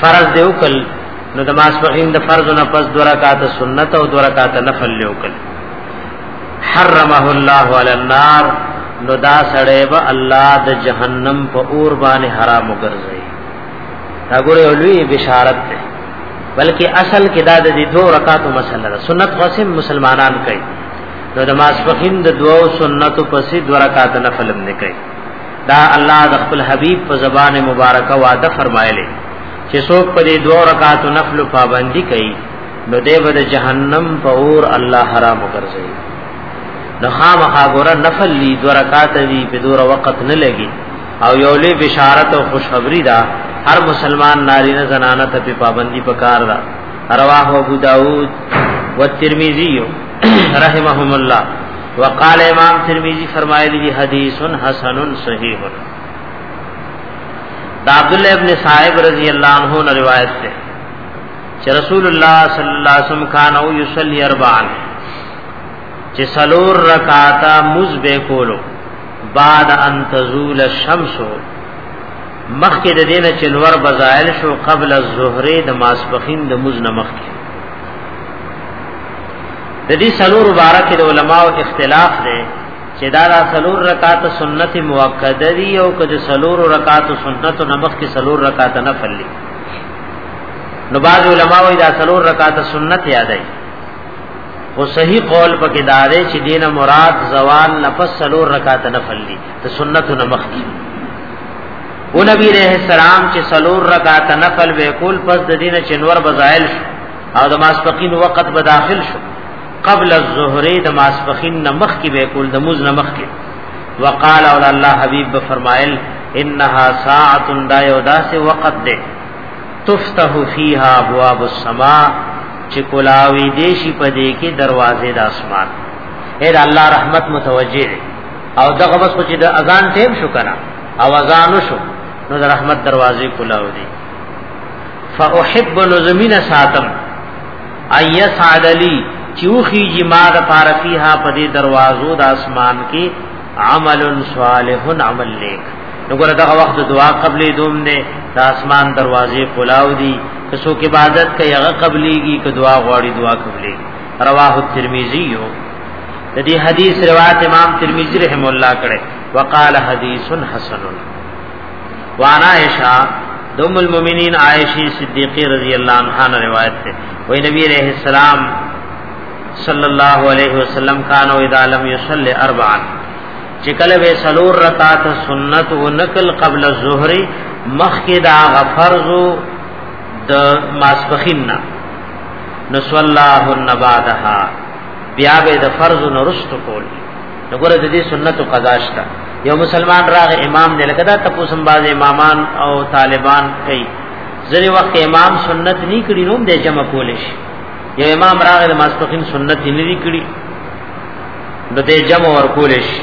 فرض دی وکړ نو د ماسپخین د فرض نه پس دو رکعات سنت او دو رکعات نفل له وکړ حرمه الله علی النار نو دا سړی به الله د جهنم په اور باندې حرام وګرځي دا ګوره لوی بشارت ده بلکې اصل کې دا د دې دوه رکعاتو مسله ده سنت قسم مسلمانان کوي نو د ماسپخین د دوو سنتو پسې دوه رکعات نفل هم نه کوي دا الله د خپل حبيب په زبان مبارکه وعده فرمایلی چې څوک په دې دوه رکعاتو نفل پابندي کوي نو دې به د جهنم په اور الله حرام وګرځي نو خامخا ګوره نفل لی دوه رکعات وی په دور وخت نه لګي او یو لوی بشارت او خوشخبری ده هر مسلمان ناری نه زنانه ته په پابندي پکار ده رواه ابو داود والترمذی رحمهم الله وقال امام ترمذی فرمایلی دی حدیث حسن صحیح دا عبد الله ابن صاحب رضی اللہ عنہ نے روایت ہے چې رسول الله صلی الله علیه وسلم کان او یصلی اربعا چې سلور رکعاتا مز به کولو بعد ان تزول الشمس مخکې د دینه چې نور بزایل شو قبل الظهر د ماسپخین د مز نه مخکې د دې سلور مبارک د علماو اختلاف دی چې دا د سلور رکعات سنت موقته دی او که د سلور رکعات سنت نمخ کې سلور رکعات نفل دی نو بعض علماو دا سلور رکعات سنت یادای او صحیح قول پکې دا دی چې دینه مراد زوال نفس سلور رکعات نفل دی ته سنت نمخ کې او نبی رحم سلام چې سلور رکعات نفل وکول پس د دینه چنور بزایل شو او د ماسپخین وخت به داخل شو قبل الظهر د ماسپخین نمخ کی به کول د موز نمخ کی وقال اور الله حبیب به فرمایل انها ساعه دا یو داسې وخت ده تفتح فیها ابواب السماء چې کولاوی دیشی پدې کې دروازې د اسمان اے الله رحمت متوجه او دغه بس چې د اذان ټیم شو کنه او اذان شو نو د رحمت دروازې کولاو دي فاحب نظمین ساتم ایا سعد علی چوخی جی ما د پارفیها په دې دروازو د اسمان کې عمل صالح عمل لیک وګوره دا وخت دعا قبلې دوم نه د اسمان دروازې کلاو دي که څوک عبادت کوي هغه قبليږي که دعا غواړي دعا قبلي رواه الترمذي یو د دې حدیث روایت امام ترمذی رحم الله کړه وقال حدیث حسن وانا عائشہ دوم المؤمنین عائشہ صدیقہ رضی اللہ عنہا نے روایت ہے وہ نبی علیہ السلام صلی اللہ علیہ وسلم کان و اذا لم يصلي اربعا چکل و سلور رکعات سنت و نقل قبل الظهر مخکې دا غفرض د ماسپخین نه نسو الله النبادها بیا به د فرض نرست کولی نو ګوره د دې سنت قضا شته یو مسلمان راغ امام نه لکه دا تاسو هم باز امامان او طالبان کوي ځنی وخت امام سنت نه کړی نو د جمع کول شي یو امام راغ د ماسپخین سنت نه دی کړی نو د جمع ور کول شي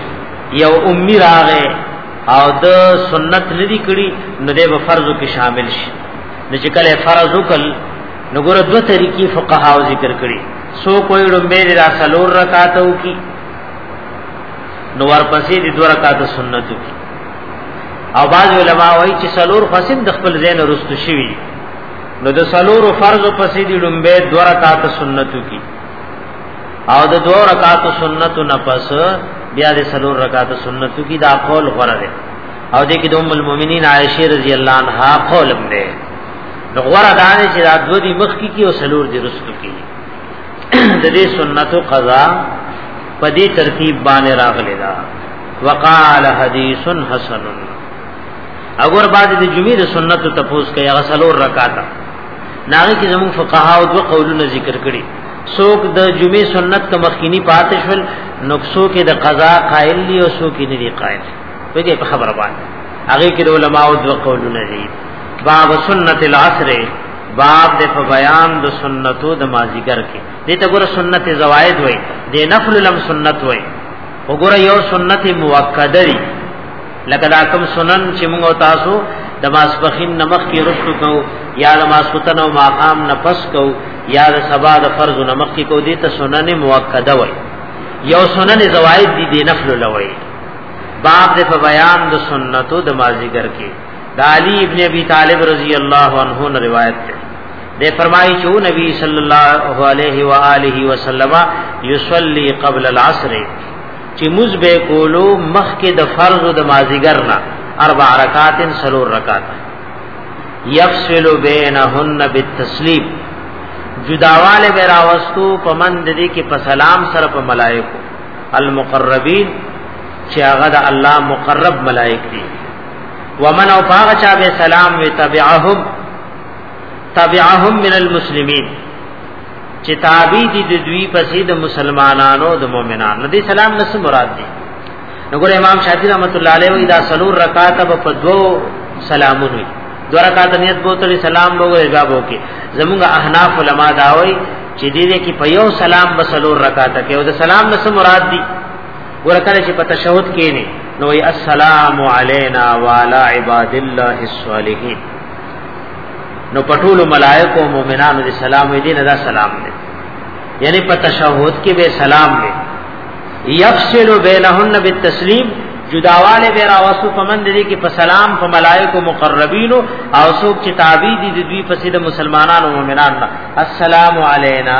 یو امی راغ او د سنت نه دی کړی نو د فرضو کې شامل شي نو چې کله فرض وکړ نو ګوره دوه طریقې فقهاو ذکر کړي سو کوئی ډمبه د سلور رکعاتو کی نو ورپسې د دوه رکعات سنت کی او بعض علما وایي چې سلور فسن د خپل زین رستو شوی نو د سلور فرض پسې د لومبه دوه رکعات سنت کی او د دوه رکعات سنت نه پس بیا د سلور رکعات سنت کی دا قول غره ده او دې کې د ام المؤمنین عائشه رضی الله عنها قول هم ده نو غره دا چې دا دوه دی مخ کی کی او سلور دی رستو کی د دې سنتو قضا په دې ترتیب باندې راغلی دا وقال حدیث حسن اگر بعد د جمعې د سنتو تپوس کوي هغه سلور رکعات ناغه کې زموږ فقها او دوه قولونه ذکر کړي څوک د جمعې سنت ته مخکینی پاتې شول نقصو کې د قضا قائل دي او څوک یې نه دي قائل وګړي په خبره باندې هغه کې د علماو دوه قولونه دي باب سنت العصر باب د په بیان د سنتو د مازیګر کې دې ته ګوره سنت زوائد وای د نفل لم سنت وای وګوره یو سنت موقده دی لکه دا کوم سنن چې موږ تاسو د ماسپخین نمخ کې رسو کو یا د ماسوتن او ماقام نفس کو یا د سبا د فرض نمخ کې کو دې ته سنن موقده وای یو سنن زوائد دی د نفل لوي باب د په بیان د سنتو د مازیګر کې دا علی ابن ابی طالب رضی اللہ عنہ نے روایت ہے دے فرمائی چھو نبی صلی اللہ علیہ وآلہ وسلم یصلی قبل العصر چی مزبے کولو مخ کے د فرض د مازیګر نا اربع رکعات سلور رکعات یفصل بینهن بالتسلیم جداواله براوستو پمند دې کې په سلام سره په ملائکه المقربین چې هغه د الله مقرب ملائک دي ومن او پاغه چا به سلام وی تبعهم تبعهم من المسلمین چې تابع دي د دوی پسې د مسلمانانو د مؤمنانو دې سلام نس مراد دي نګور امام شافعی رحمت الله علیه وی دا سلور رکعات په دوو سلامون وی دو رکعات نیت بوتل سلام بو غیبا بو کې زمونږ احناف علما دا وی چې دې کې په یو سلام بسلور رکعات کې او د سلام نس مراد دي ګور کله چې په تشهود کې نه نو ای السلام علینا وعلى عباد الله الصالحین نو پټول ملائکه او مؤمنانو دې سلام دې نه دا سلام دې یعنی په تشهود کې به سلام دې یفصل بینهن بالتسلیم جداواله به راوسو پمن دې کې په سلام په ملائکه مقربین او څوک چې تابع دي دوی پسې د مسلمانانو مؤمنانو السلام علینا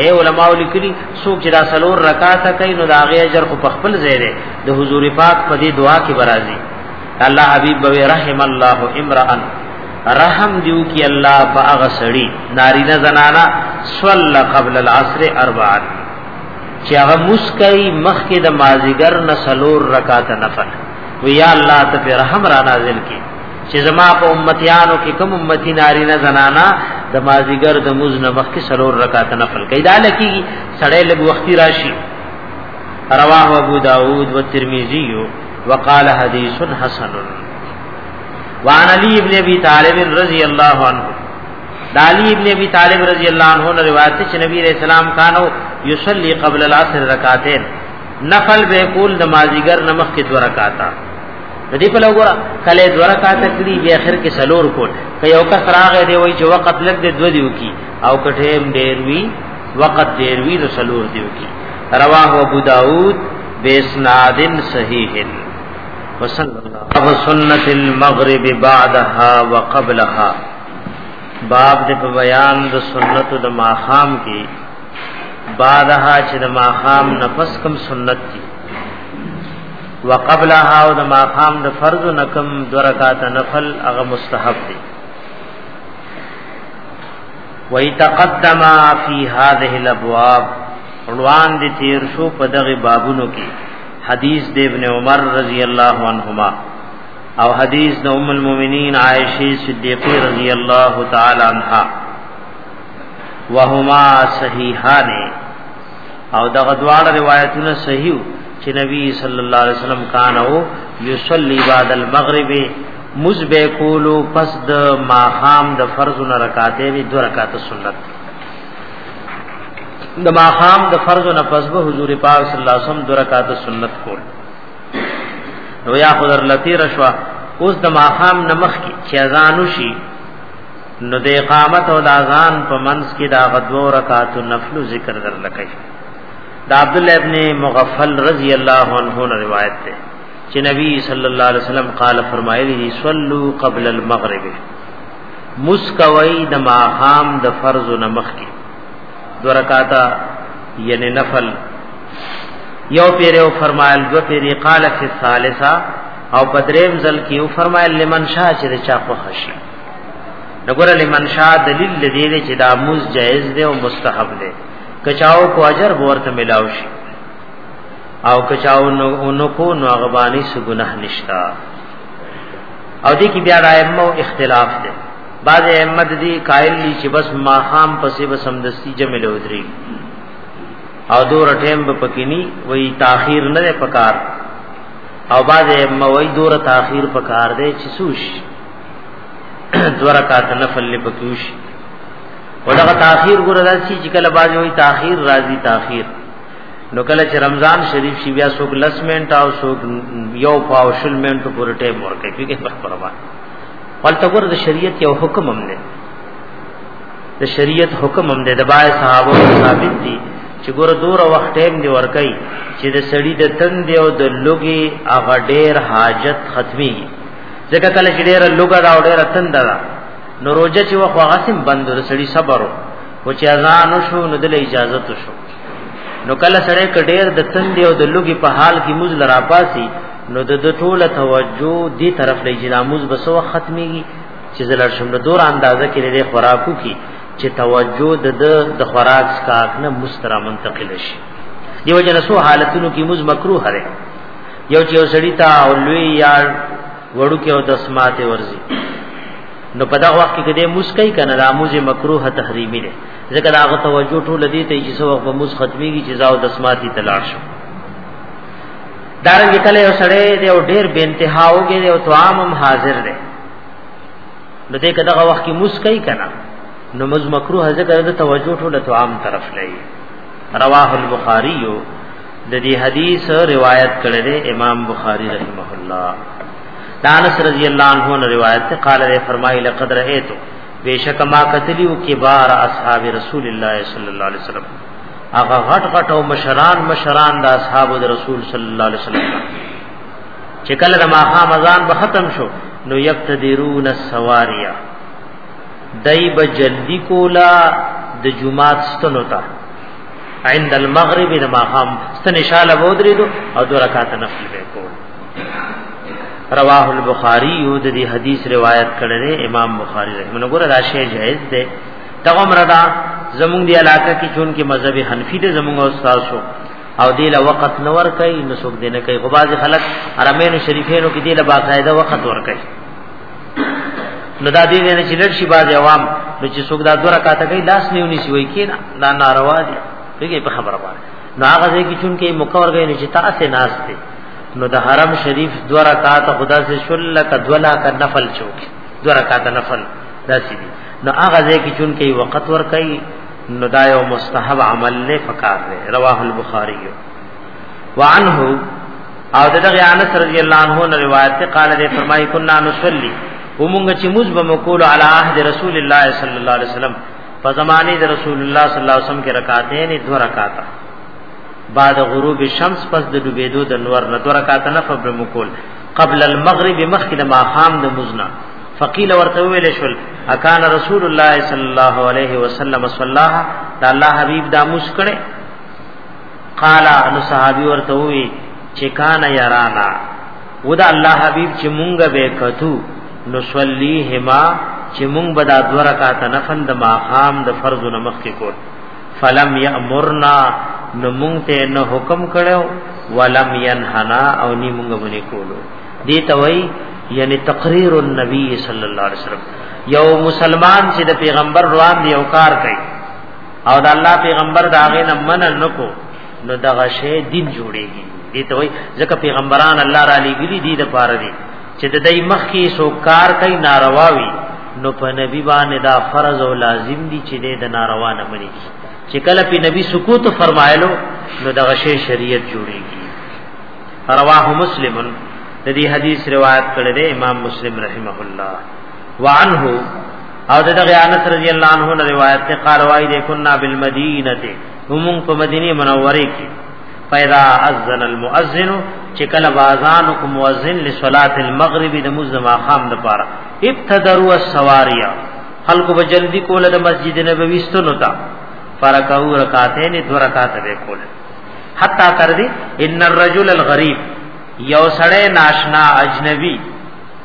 اے علماء لیکلي څوک چې دا سلور رکعات کوي نو دا غي اجر خو په خپل ځای دی د حضور پاک په دې دعا کې برازي الله حبيب به رحم الله امرا رحم دیو کی الله په هغه سړی نارینه زنانا صلی قبل العصر اربعه چې هغه مسکای مخ کې د مازیګر نسلور رکعات نفل وی یا الله ته رحم را نازل کی چې زما په امتیانو کې کوم امتی ناری نه زنانا د مازیګر د موز نه مخکې سلور رکعات نفل کوي دا لکه سړی لږ وختي راشي رواه ابو داود و ترمذی وقال حدیث حسن وعن علی ابن ابی طالب رضی اللہ عنہ دالی ابن ابی طالب رضی اللہ عنہ نے روایت ہے نبی علیہ السلام کانو یصلی قبل العصر رکعتین نفل به کول نمازیګر نمخ کې دو رکعاتا د دې په لګورا کله دوه رکعات کړي بیا اخر کې سلور کول که یو کس راغې دی وای چې وخت لګ دې دو دیو کی او کټیم ډیر وی وقت دیر وی نو سلور دیو کی رواه ابو داود بیسناد صحیح وصلی الله علیه سنت المغرب بعدها وقبلها باب دې په بیان د سنت د ماخام کې بعدها چې د ماخام نفس کم سنت دي وقبلها او د ماقام د فرض نکم دو رکعات نفل هغه مستحب دي ويتقدم في هذه الابواب روان دي تیر شو په دغه بابونو کې حدیث د ابن عمر رضی الله عنهما او حدیث د ام المؤمنین عائشه صدیقہ رضی الله تعالی عنها وهما صحیحان او دغه دواړه روایتونه صحیح چې نبی صلی الله علیه وسلم کان او یصلی بعد المغرب مزبه کولو پس د ماخام د فرض نه رکعاتې وی دو رکعات سنت د ماخام د فرض نه پس به حضور پاک صلی الله علیه وسلم دو رکعات سنت کول نو یا خضر لتی رشوا اوس د ماخام نمخ کی چې اذان شي نو د اقامت او د اذان په منځ کې دا غدو رکعات نفل ذکر در لکای دا عبد الله ابن مغفل رضی الله عنه روایت ده چې نبی صلی الله علیه وسلم قال فرمایلی دي صلوا قبل المغرب مسکوي د ماهام د فرض نمخ کې دو رکعاتا یعنی نفل یو پیر او فرمایل دو پیر قال فی الثالثه او پدریم ځل کې او فرمایل لمن شاه چې چا په خشي دغه لمن شاء دلیل لدی دی چې دا موز جائز دی او مستحب دی کچاو کو اجر ورته ملاو شي او کچاو نو کو نو غبانی سو گناہ نشتا او دې کې بیا رائمو اختلاف دی بعض احمد دی قائل لی چې بس ما خام پسې بس همدستی جمع له ودري او دور ټیم په پکینی وای تاخير نه پکار او بعض احمد وای دور تاخير پکار دی چې سوش دو رکعات نفل لپکوش ودغه تاخير ګره داسي چې کله باز وي تاخير راځي تاخير نو کله چې رمضان شریف شي بیا څوک لس منټ او څوک یو پاو شل منټ پورې ټیم ورکړي فکر پر پروا ولته ګور د شریعت یو حکم هم نه د شریعت حکم هم نه د بای صحابه ثابت دي چې ګور دور وخت ټیم دی ورکړي چې د سړی د تند او د لوګي هغه ډیر حاجت ختمي ځکه کله چې ډېر لوګه دا او ډېر تند دا نو روزه چې وخوا غسم بندو سړی صبر او چې اذان شو نو د اجازه تو شو نو کله سړی کډیر د تند او د لوګي په حال کې موز لرا پاسي نو د ټوله توجه دی طرف لې جناموز بسو ختميږي چې زلر شم دور اندازه کې لري خوراکو کې چې توجه د د خوراک سکاک نه مسترا منتقل شي دیو جن سو حالتونو کې موز مکروه هره یو چې وسړی تا او لوی یا وړو کې او دسماته ورزي نو په دا وخت کې کده مسکای کنه د اموز مکروه تحریمی ده ځکه دا غو توجه ټول دې ته چې سو په موس ختميږي چې زاو دسماتی تلاش شو دارنګ کله یو سړی دی او ډیر بے انتها وګي دی او توام هم حاضر دی نو دې کده وخت کې مسکای کنه نو مز مکروه ځکه د توجه ټول توام طرف لای رواه البخاری د دې حدیث روایت کړی دی امام بخاری رحمه الله دانس رضی الله عنه نے روایت ته قال نے فرمائی لقد رأیت بیشک ما قتلیو کبار اصحاب رسول الله صلی الله علیه وسلم هغه غټ غټ او مشران مشران د اصحاب د رسول صلی الله علیه وسلم چې کله د ماخا مزان به ختم شو نو یقتدرون السواریا دای به جلدی کولا د جمعات ستنو ته عند المغرب د ماقام ستن شاله بودري دو او دو رکعات نفل به کو رواه البخاری یو د دې حدیث روایت کړی امام بخاری رحمه الله ګره دا شی جائز ده دا عمردا زمونږ دی علاقه کې چون کې مذهب حنفی ده زمونږ استاد شو او دی له وخت نور کوي نو څوک دینه کوي غباز خلک حرمین شریفینو کې دی له باقاعده وخت ور کوي نو دا دې نه چې لړ شي باز عوام نو چې څوک دا دوه رکعات کوي لاس نه ونی شي وای کینا دا ناروا دي دغه په خبره باندې نو هغه ځکه چې چونکه مکور غي نه چې تاسو ناس دي نو د حرم شریف دوه رکعات خدا سے شل ک دولا ک نفل چوک دوه رکعات نفل داسې دي نو هغه ځکه چې چونکه وخت ور کوي نو دا یو مستحب عمل نه فکر دی رواه البخاری وعنه او دغه انس رضی الله عنه نے روایت سے قال دے فرمائی کنا نصلی ومونږ چې موږ به مقول علی عهد رسول الله صلی الله علیه وسلم په زمانه د رسول الله صلی الله علیه وسلم کې رکعاتې نه دو رکعاته بعد غروب الشمس پس د ډوبېدو د نور نه دو رکعاته نه فبر مقول قبل المغرب مخکې د ماقام د مزنا فقیل ورته ویل شول اکان رسول الله صلی الله علیه وسلم صلاح دا الله حبیب دا مسکړه قال ان صحابي ورته وی چې کان یرانا ودا الله حبیب چې مونږ به کتو نصلیهما چې مونږ به دا دوه رکعات نفل د ماقام د فرض نه مخ کې کول فلم یامرنا نو مونږ ته نه حکم کړو ولم ينهنا او ني مونږ باندې کولو دي توي یعنی تقریر النبی صلی الله علیه وسلم یو مسلمان چې د پیغمبر روان دی او کار کوي او د الله پیغمبر دا غي نه من نکو نو دغه شی دین جوړیږي دي ته وای ځکه پیغمبران الله را لګلی دي د پاره دي چې د دای مخ کې سو کار کوي ناروا وي نو په نبی باندې دا فرض او لازم دي چې د ناروا نه مني چې کله په نبی سکوت فرمایلو نو دغه شی شریعت جوړیږي رواه مسلمن د دې حدیث روایت کړی دی امام مسلم رحمه الله وعنه او دغه انس رضی الله عنه نه روایت ته قال وای دې کنا بالمدینه ته هم په مدینه منوره کې پیدا اذن المؤذن چې کله اذان کو مؤذن لصلاه المغرب د مزم خام د پاره ابتدروا السواریا خلق به جلدی کوله د مسجد نبوی ستنو تا فرکعو رکعتین دو رکعت به کوله حتا تر دې ان الرجل الغریب یو سړی ناشنا اجنبی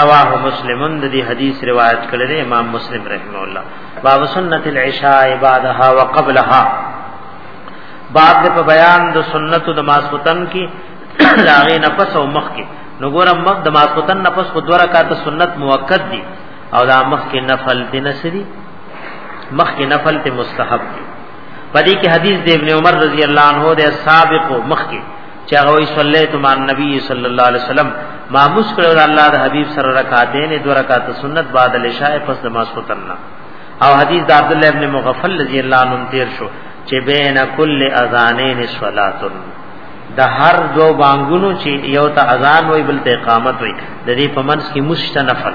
رواه مسلم د دې حدیث روایت کړی دی امام مسلم رحمه الله باب سنت العشاء بعدها وقبلها باب په بیان د سنت د ماسوتن کی لاغه نفس او مخ کی نو ګورم مخ د ماسوتن نفس خو دوه رکعات سنت موقت دي او دا مخ کې نفل دي نسري مخ کې نفل ته مستحب دي پدې کې حدیث د ابن عمر رضی الله عنه د سابق مخ کې چې هغه وی صلیت مع النبی صلی الله علیه وسلم ما مسکړو د الله د حبیب سره رکعتین دو رکعت سنت بعد العشاء پس د ماسوتن او حدیث د عبد الله ابن مغفل رضی الله عنه تیر شو چې بین کل اذانین صلات د هر دو بانګونو چې یو ته اذان وای بل ته اقامت وای د دې په منځ کې مشت نفل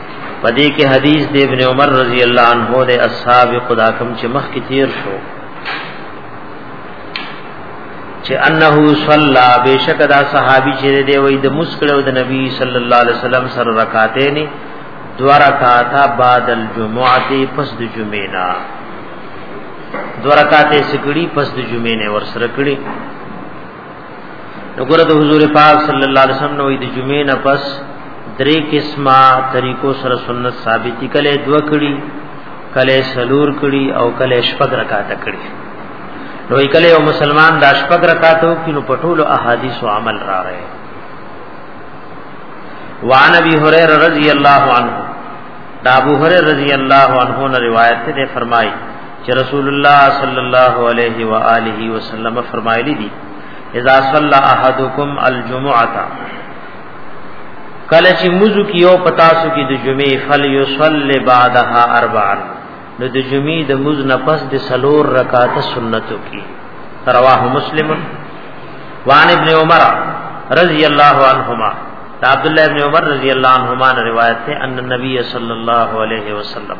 پدې کې حدیث د ابن عمر رضی الله عنه د اصحاب خدا کم چې مخ کې تیر شو چې انه صلا بشک دا صحابي چې دی وای د مسکړو د نبی صلی الله علیه وسلم سره رکعاتې نه دوا رکعاتا بعد الجمعه پس د جمعې نه دوا رکعاتې سکړي پس د جمعې نه ور سره کړي وګوره د حضور پاک صلی الله علیه وسلم نوې د جمعې نه پس درې قسمه طریقو سره سنت ثابت دي کله دوه کړي کله سلور کړي او کله شپږ رکعات کړي نو کله یو مسلمان د شپږ رکعاتو کې نو پټولو احادیث او عمل را رہے وعن ابي هريره رضی الله عنه دا ابو هريره رضی الله عنه نے روایت ته فرمایي چې رسول الله صلی الله علیه و آله وسلم فرمایلی دي اذا صلى احدكم الجمعه کله چې موضوع کې یو پتا سو کې د جمعې فل یصلی بعدها اربعا نو د جمعې د موز نه پس د سلور رکعات سنتو کې رواه مسلم وان ابن عمر رضی الله عنهما عبد الله ابن عمر رضی الله عنهما روایت ہے ان النبي صلی الله علیه وسلم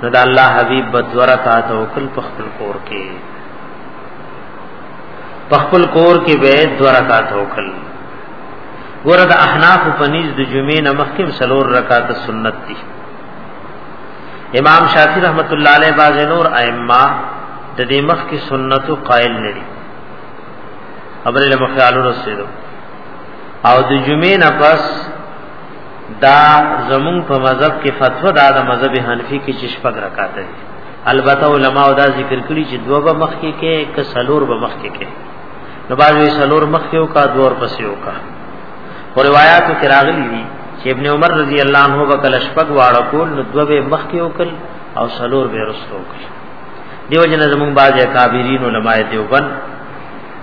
نو د الله حبيب بدورکا ته وکل په خپل کور کې په خپل کور کې به دورکا ته وکل ګوره د احناف په نيز د جمعې نمخ کې سلور رکعات سنت دي امام شافعي رحمت الله علیه باز نور ائمه د دې مخ کې سنتو قائل نه دي ابرل مخالو رسیدو او د جمعې نه پس دا زمون په مذهب کې فتوا دا د مذهب حنفي کې چې شپږ رکعات دي البته علما دا ذکر کړی چې دوه به مخ کې کې ک سلور به مخ کې کې نو باز وی سلور مخ کې او کا دور پسې او کا خو روایتو کې راغلي دي چې ابن عمر رضی الله عنه وکړه شپږ واړه کول نو دوه به مخ کې او کل او سلور به رسو کړ دیو جن زمون باز اکابرین علماء دیوبند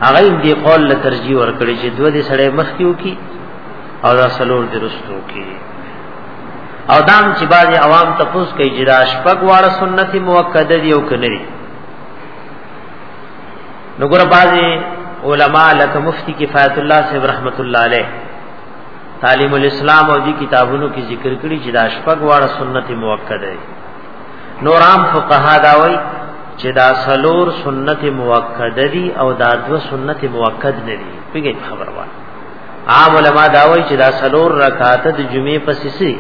هغه دې قول له ترجیح ورکړي چې دوه دې سړی مخ کې او کی او دا سلور درستو کی او دام چې بعض عوام تپوس کوي چې دا شپږ واړه سنت موکد دي او کنه دي نو ګور بعض علما لکه مفتی کفایت الله صاحب رحمت الله علیه تعلیم الاسلام او دي کتابونو کې ذکر کړي چې دا شپږ واړه سنت موکد دي نورام فقها دا وایي چې دا سلور سنت موکد دي او دا دو سنت موکد نه دي پیګه خبر وایي عام علما دا وایي چې دا سلور رکعات د جمعې په سسی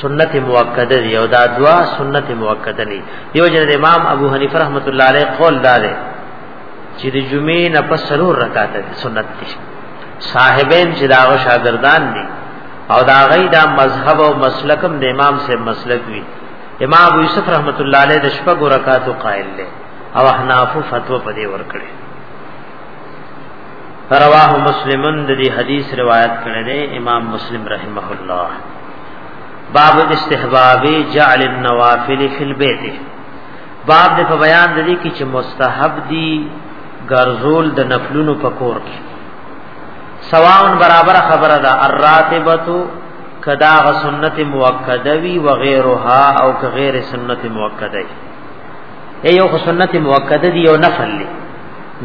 سنت مؤکده دی او دا دوا سنت مؤکده نه دیو جن امام ابو حنیفه رحمۃ اللہ علیہ قول دا دی چې د جمعې نه پس سلور رکعات دی سنت دی صاحبین چې دا شاګردان دي او دا غي دا مذهب او مسلکم د امام سے مسلک وی امام ابو یوسف رحمۃ اللہ علیہ د شپږ رکعاتو قائل دی او احناف فتوا پدې ورکړي رواه مسلمن د دې حدیث روایت کړی دی امام مسلم رحمه الله باب استحباب جعل النوافل فی البیت باب د په بیان د دې کې چې مستحب دي ګرځول د نفلونو په کور کې سواون برابر خبره ده الراتبتو کدا غ سنت موکده وی و غیرها او که غیر سنت موکده وی یو خو سنت مؤکده دی یو نفل دی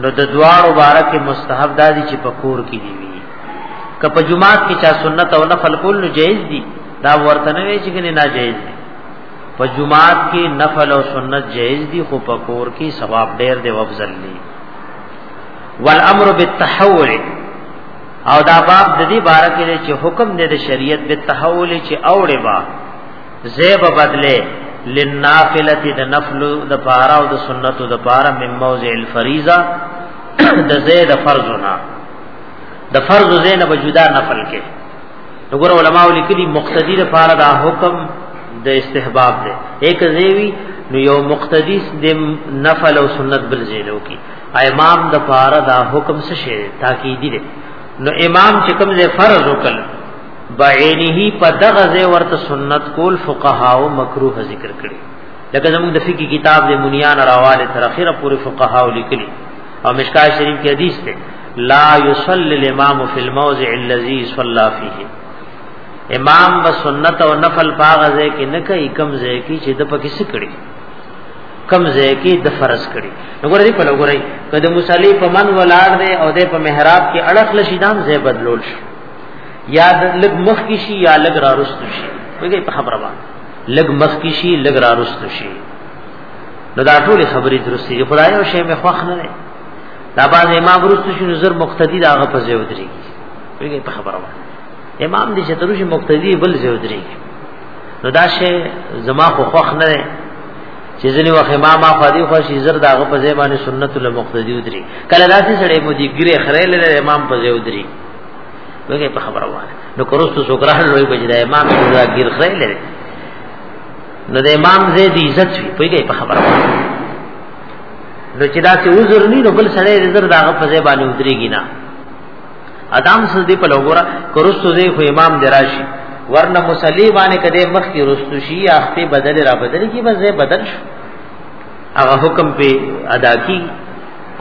نو د دوار مبارک مستحب دادی چې په کور کې دی وی که په جمعات کې چا سنت او نفل کول نو جایز دی دا ورته نه وی چې کنه ناجایز دی په جمعات کې نفل او سنت جایز دی خو په کور کې ثواب ډیر دی وفضل دی والامر بالتحول او دا باب د دې بارکه چې حکم دی د شریعت بالتحول چې اوړې با زیب بدله للنافله د نفل د پارا او د سنت د پارا من موضع الفریضه د زید فرضنا د فرض زین به جدا نفل کې وګور علماء لیکلي مقتدی د پارا دا حکم د استحباب دی ایک زیوی نو یو مقتدی د نفل او سنت بل زینو کې امام د پارا دا حکم څه شی تاکیدی دی نو امام چې کوم ځای فرض وکړ بعینه په دغه ځای ورته سنت کول فقهاو مکروه ذکر کړي لکه زموږ د فقہی کتاب د منیان راواله تر اخره پورې فقهاو لیکلي او مشکای شریف کې حدیث ته لا یصلی الامام فی الموضع الذی صلی فیه امام و سنت او نفل پاغزه کې نه کوي کم ځای کې چې د پکې سکړي کم ځای کې د فرض کړي وګوره دې په لګورای کله مصلی په من ولاړ دی او دې په محراب کې اړخ لشیدام ځای بدلول شي یا لګ مخ کی شي یا لګ را رستو شي وګي په خبره باندې لګ مخ کی شي لګ را رستو شي نو دا ټول خبرې درستې دي خدای او شی مې خوښ نه دی دا باز امام رستو شي نظر مقتدی دا غ په ځای ودرېږي وګي په خبره باندې امام دې چې ترشي مقتدی بل ځای ودرېږي نو دا شی زما خو خوښ نه دی چې ځنی وخت امام افادی خو شي زر دا غ په ځای باندې سنت المقتدی ودرېږي کله داسې سړی مو دي ګره خره لري امام په ځای ودرېږي وګه په خبره وانه نو کورستو سوګران لوی بجدا امام دا غیر خیر لري نو د امام زید عزت وی پویږي په خبره وانه نو چې دا څه عذر نه نو بل سړی عذر داغه په ځای باندې ودرېږي نه ادم سره دی په لوګورا کورستو زی خو امام دراشي ورنه مصلی باندې کده مخ کی رستو شي یا خپل بدل را بدل کی بس بدل شو هغه حکم په ادا کی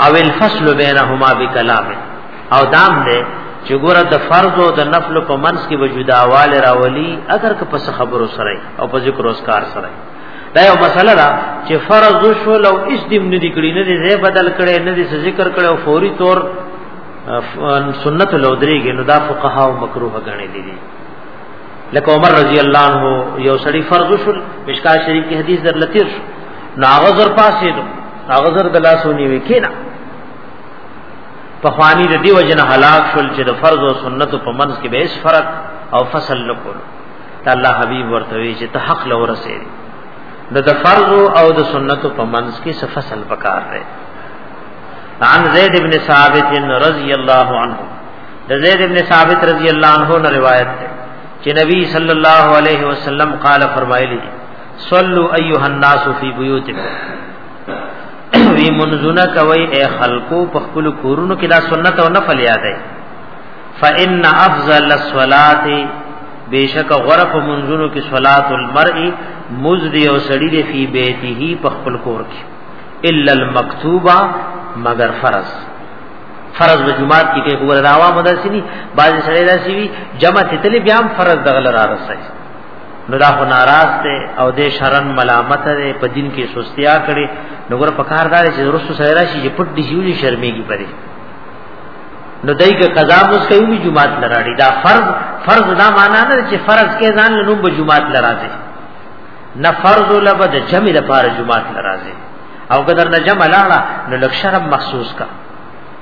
او الفصل بینهما بکلامه او دام دې چې ګوره د فرض او د نفل په منځ کې وجوداواله راولي اگر که پس خبرو سره او په ذکر او اسکار سره دا یو مسله ده چې فرض شو لو اس دې نه دي کړی نه دې زې بدل کړي نه دې ذکر کړي او فوري طور سنت لو درېږي نو دا فقها او مکروه غني دي لکه عمر رضی الله عنه یو سړی فرض شو مشکا شریف کې حدیث در لتیر شو ناغذر پاسې دو ناغذر دلاسونی وکینا پخوانی د دیو جن هلاک شول چې د فرض او سنت په منځ کې به اس فرق او فصل نکول ته الله حبیب ورته وی چې ته حق لور سي د د فرض او د سنت په منځ کې څه فصل پکار دی عن زید ابن ثابت رضی الله عنه د زید ابن ثابت رضی الله عنه نه روایت ده چې نبی صلی الله علیه وسلم قال فرمایلی صلوا ایها الناس فی بیوتکم وی منزونه کوي اے خلقو په خپل کورونو کې دا سنت او نفل یاد دی فإن أفضل الصلاة بیشک غرف منزونو کی صلاة المرء مزدی او سړی دی فی بیته په خپل کور کې الا المکتوبه مگر فرض فرض به جمعات کې کې ګور راوا مدرسې ني باز سړی راسي وي جمع تتلی بیا فرض دغل را رسي نو دا خو ناراض دی او د شرن ملامت دی په دین کې سستیا کړي نو ګره په کار دار چې رسو سره راشي چې پټ دی شي شرمېږي پرې نو دای که قضا مس کوي وی جمعات لراړي دا فرض فرض دا معنا نه چې فرض کې ځان له نوم به جمعات لراځي نه فرض لبد جمع لپاره جمعات لراځي او قدر نه جمع لاړه نو لک شرم مخصوص کا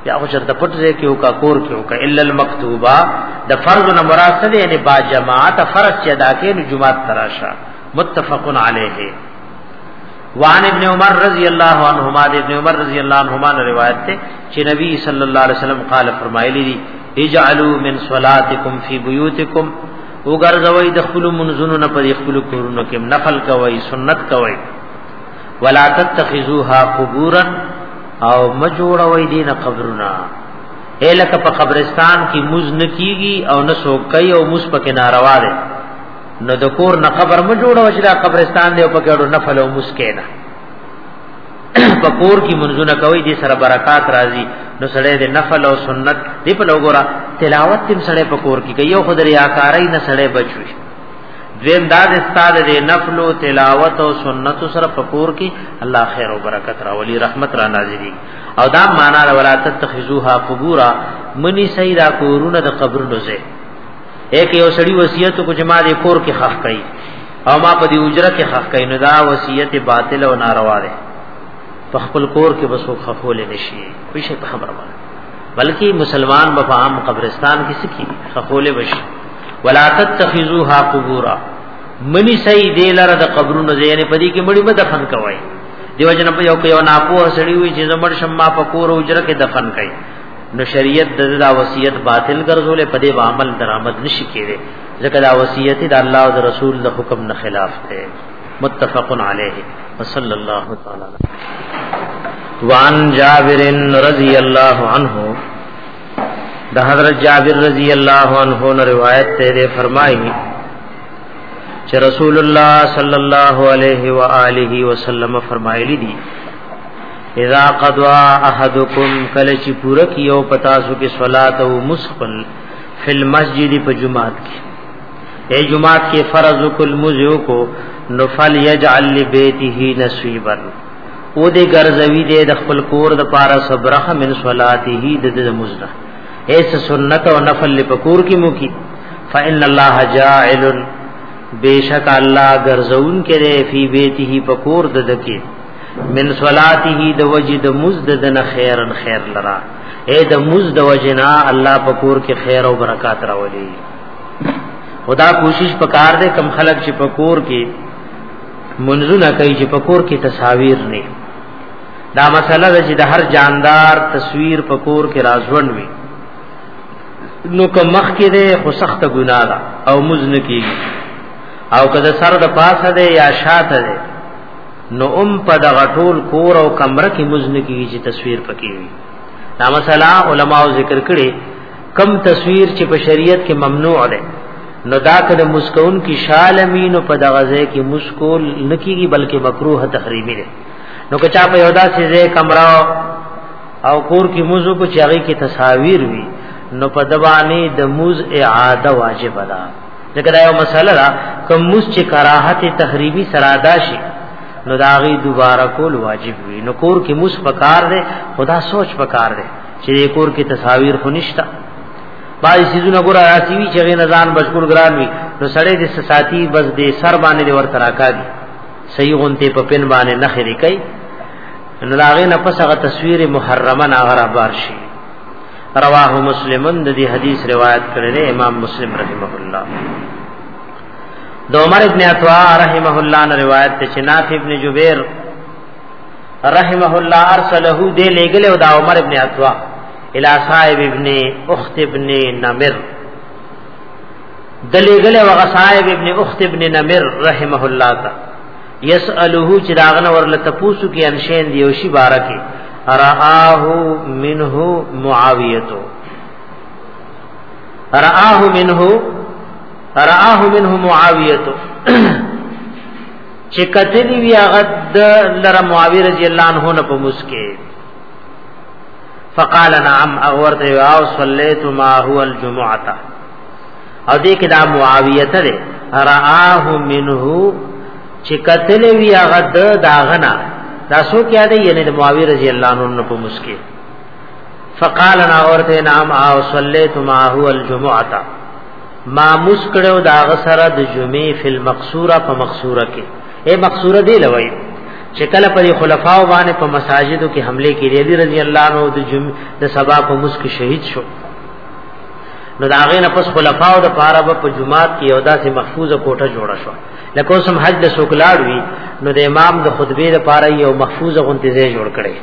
یا خو چرته پټ ځای کې وکا کور کې وکا الا المکتوبه د فرض نه مراد څه دی یعنی با جماعت فرض چې ادا کې نو جمعه تراشه متفق علیه وان ابن عمر رضی اللہ عنہما دے ابن عمر رضی اللہ عنہما نے روایت تے کہ نبی صلی اللہ علیہ وسلم قال فرمائے لی اجعلوا من صلاتکم فی بیوتکم وګرځوي د خپل منځونو نه پدې خپل کورونو کې نفل کوي سنت کوي ولا تتخذوها قبورا او مجوړوي دین قبرنا الک په قبرستان کې موز نکیږي او نه سوکي او موز پکې ناروا ده نو د کور نه قبر م جوړو چې دا قبرستان دی او پکې ورو نفل او موز کېنا په کور کې منځونه کوي دې سره برکات راځي نو سړی دې نفل او سنت دې په لوګورا تلاوت تم سړی په کور کې کوي او خدای ریاکارای نه سړی بچوي دویم دا د استاد د نفل او تلاوت او سنت سره پکور کی الله خیر او برکت را ولی رحمت را نازلی او دا معنا را ولا تتخذوها قبورا منی سیدا کورونه د قبر نوزه ایک یو سړی وصیت کو جما د کور کې خخ کئ او ما په دې اجره کې خخ کئ نو دا وصیت باطل او ناروا ده په خپل کور کې بسو خفول نشي کوئی شي په خبره بلکې مسلمان په عام قبرستان کې سکی خفول بشي ولا تتخذوها قبورا منی سي دې لره د قبرونو ځای نه پدې کې مړي مده فن کوي دیو جن په یو کې یو ناپوه سړی وي چې زمړ شمه په کور او جره کې دفن کوي نو شریعت د دا وصیت باطل ګرځولې په دې عمل درآمد نشي کېږي ځکه دا وصیت د الله او رسول د حکم نه خلاف دی متفق علیه وصلی الله تعالی وعن جابر رضی الله عنه د حضرت جابر رضی الله عنه نو روایت ته فرمایي چې رسول الله صلی الله علیه و آله وسلم فرمایلی دي اذا قضا احدکم کله چې پوره کیو پتا سو کې صلات او مسخل فل مسجد په جمعات کې اے جمعات کې فرض کل مزیو کو نفل یجعل لبیته نصیبا او دې ګرځوي دې د خپل کور د پاره صبرخه من صلاته د دې مزره ایس سنت او نفل لپکور کې مو کی فإن الله جاعل بیشک الله ګرځون کې دې فی بیته پکور د دکې من صلاته د وجد مزد د نه خیرن خیر لرا اے د مزد وجنا الله پکور کې خیر او برکات راولي خدا کوشش پکار دې کم خلق چې پکور کې منزونه کوي چې پکور کې تصاویر نه دا مسله ده چې د هر جاندار تصویر پکور کې راځوند وي نو که مخ کې ده خو سخت ګناه ده او مزن کیږي او که د سر د پاسه ده یا شاته ده نو ام په د غټول کور او کمره کې مزن کیږي چې تصویر پکې وي دا مسله علماو ذکر کړي کم تصویر چې په شریعت کې ممنوع ده نو دا کده مسکون کی شال امین په دغه ځای کې مسکول نکیږي بلکې مکروه تحریمی ده نو که چا په یو داسې ځای کمره او کور کې موضوع کو چاغي کې تصاویر وي نو په دبانی د موز اعاده واجب ده ځکه دا یو مسله ده کوم موز چې کراهت تحریمی سرادا شي نو داغي دوباره کول واجب وي نو کور کې موس پکار ده خدا سوچ پکار ده چې کور کې تصاویر خو نشتا باز سيزونه ګور راځي وی چې غي نزان بشکور ګران وی نو سړې د ساتي بس دې سر باندې ور تراکا دي صحیح غونته په پن باندې نخې دی کوي نو لاغې نه پس هغه تصویر محرمه نه غره بار شي رواه مسلمن د دې حدیث روایت کړی دی امام مسلم رحمه الله د عمر ابن عطا رحمه الله نه روایت ته چې نافع ابن جبیر رحمه الله ارسله دې لګل او دا عمر ابن عطوا الى صاحب ابن اخت ابن نمر دلیګل وغ صاحب ابن اخت ابن نمر رحمه الله تا یسالوه چې داغنه ورله تپوسو کې انشین دی او شی بارکه رآه منه معاویتو رآه منه رآه منه معاویتو چې کتلی وی هغه د لره معاویه رضی الله عنه نه په مسکه فقال نعم اورته او صلیت ما هو الجمعه او دې کې دا معاویه ته رآه منه چې قتل وی هغه د داغنا دا سو کیا دی یعنی د معاویه رضی الله عنه په مسکه فقال انا اورته نام او صلیت ما هو الجمعه ما مسکړو دا غسره د جمعې فل مقصوره په مقصوره کې اے مقصوره دی لوي چې کله پر خلفاو باندې په مساجدو کې حمله کړي دي رضی الله عنه د جمعې د سبا په مسک شهید شو نو دا غینه پس خلفاو د پاره په جمعات کې یو داسې محفوظه کوټه جوړه شو لکه اوس هم حج د سوکلاړ وی نو د امام د خطبه د پاره یو محفوظه غونډه جوړ کړي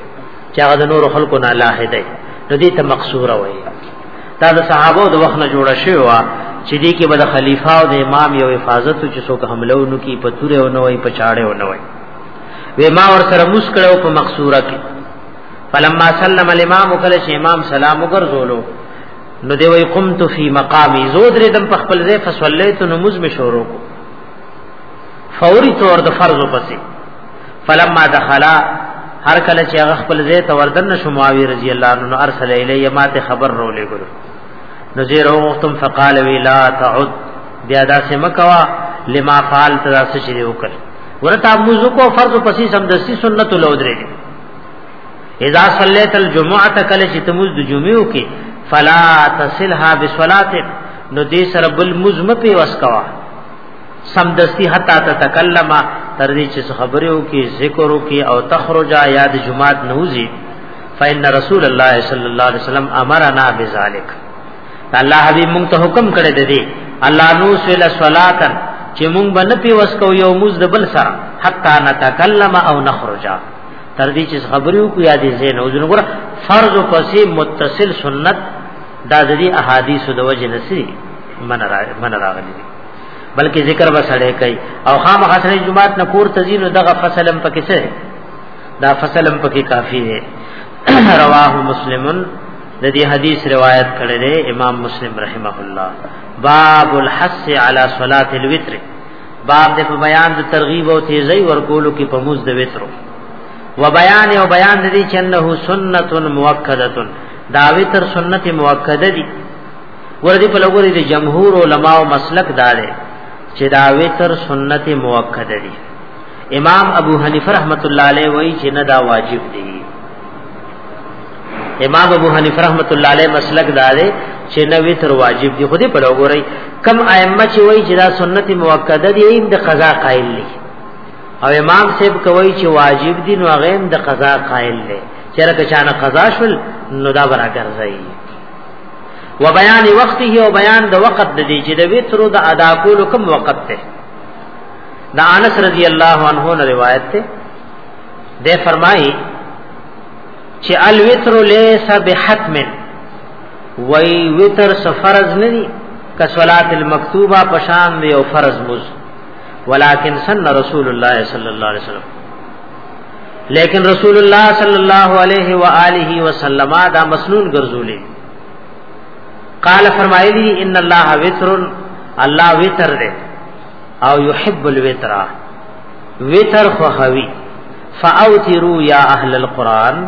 چې هغه د نور خلکو نه لاهه دی نو دې ته مقصوره وایي دا د صحابه د وخت نه جوړ شوی و چې دې کې به د خلیفہ او د امام یو حفاظت چې څوک حمله ونو کې په توره ونو وي په چاړه ونو وي وې ما ور سره مسکړو په مقصوره کې فلما سلم الامام کله چې امام سلام وګرځولو نو دی وی قمت فی مقامی زود ردم په خپل ځای فصلیت نماز می شروع کو فوری طور د فرض پسې فلما دخلا هر کله چې هغه خپل ځای ته وردن شو معاویه رضی الله عنه ارسل الیه ما ته خبر رو لګل نو زه رو وختم فقال وی لا تعد بیا دا سم کوا لما فعل تدا څه چې وکړ ورته موضوع کو فرض پسې سم د سنت لو درې اذا صلیت الجمعه کله چې تموز د جمعو کې فلا تصلها بصلاتک نو دې سره بل مزمه په وسکوا سمدستی حتا تتکلم تر دې چې خبرې وکي ذکر وکي او تخرج یاد جمعات نوزي فإن رسول الله صلی الله علیه وسلم امرنا بذلک الله حبیب مونږ ته حکم کړی دی الله نو سول صلاتن چې مونږ باندې په وسکو یو موز د بل سره حتا نتکلم او نخرج تر دې چې خبرې وکي یاد زین او جنګور فرض پسې متصل سنت دا د احادیث د وجه نسی من راغلی بلکې ذکر وسړې کوي او خامخ سره جمعات نه کور تزین دغه فصلم پکې څه دا فصلم پکې کافی دی رواه مسلمن د دې حدیث روایت کړی دی امام مسلم رحمه الله باب الحث علی صلاه الوتر باب د په بیان د ترغیب او تیزی ورکولو کې په موز د وترو و بیان او بیان د دې چې انه سنت موکده دا وتر سنت موکده دي ورته په لګوري د جمهور علما او مسلک دار چې دا وتر سنت موکد دي امام ابو حنیفه رحمت الله علیه وایي چې نه دا واجب دي امام ابو حنیفه رحمت الله علیه مسلک دار چې نه وتر واجب دي خو دې په لګوري کم ائمه چې وایي چې دا سنت موکد دي هم د قضا قائل دي او امام صاحب کوي چې واجب دي نو غیم د قضا قائل دي چرکه چانه قضا شول نو دا برا ګرځي و بیان وقته او بیان د وقت د دې چې د وتر د ادا کولو کوم وقت ته دا انس رضی الله عنه نه روایت ته ده فرمایي چې الوتر ليس بحتم وای وتر سفرز نه دي کصلات المکتوبه پشان دی او فرض مز ولکن سن رسول الله صلی الله علیه وسلم لیکن رسول الله صلی الله علیه و آله وسلم دا مسنون ګرځولې قال فرمایلی ان الله وتر الله وتر دې او يحب الوتر وتر خو خوي فاوتروا يا اهل القران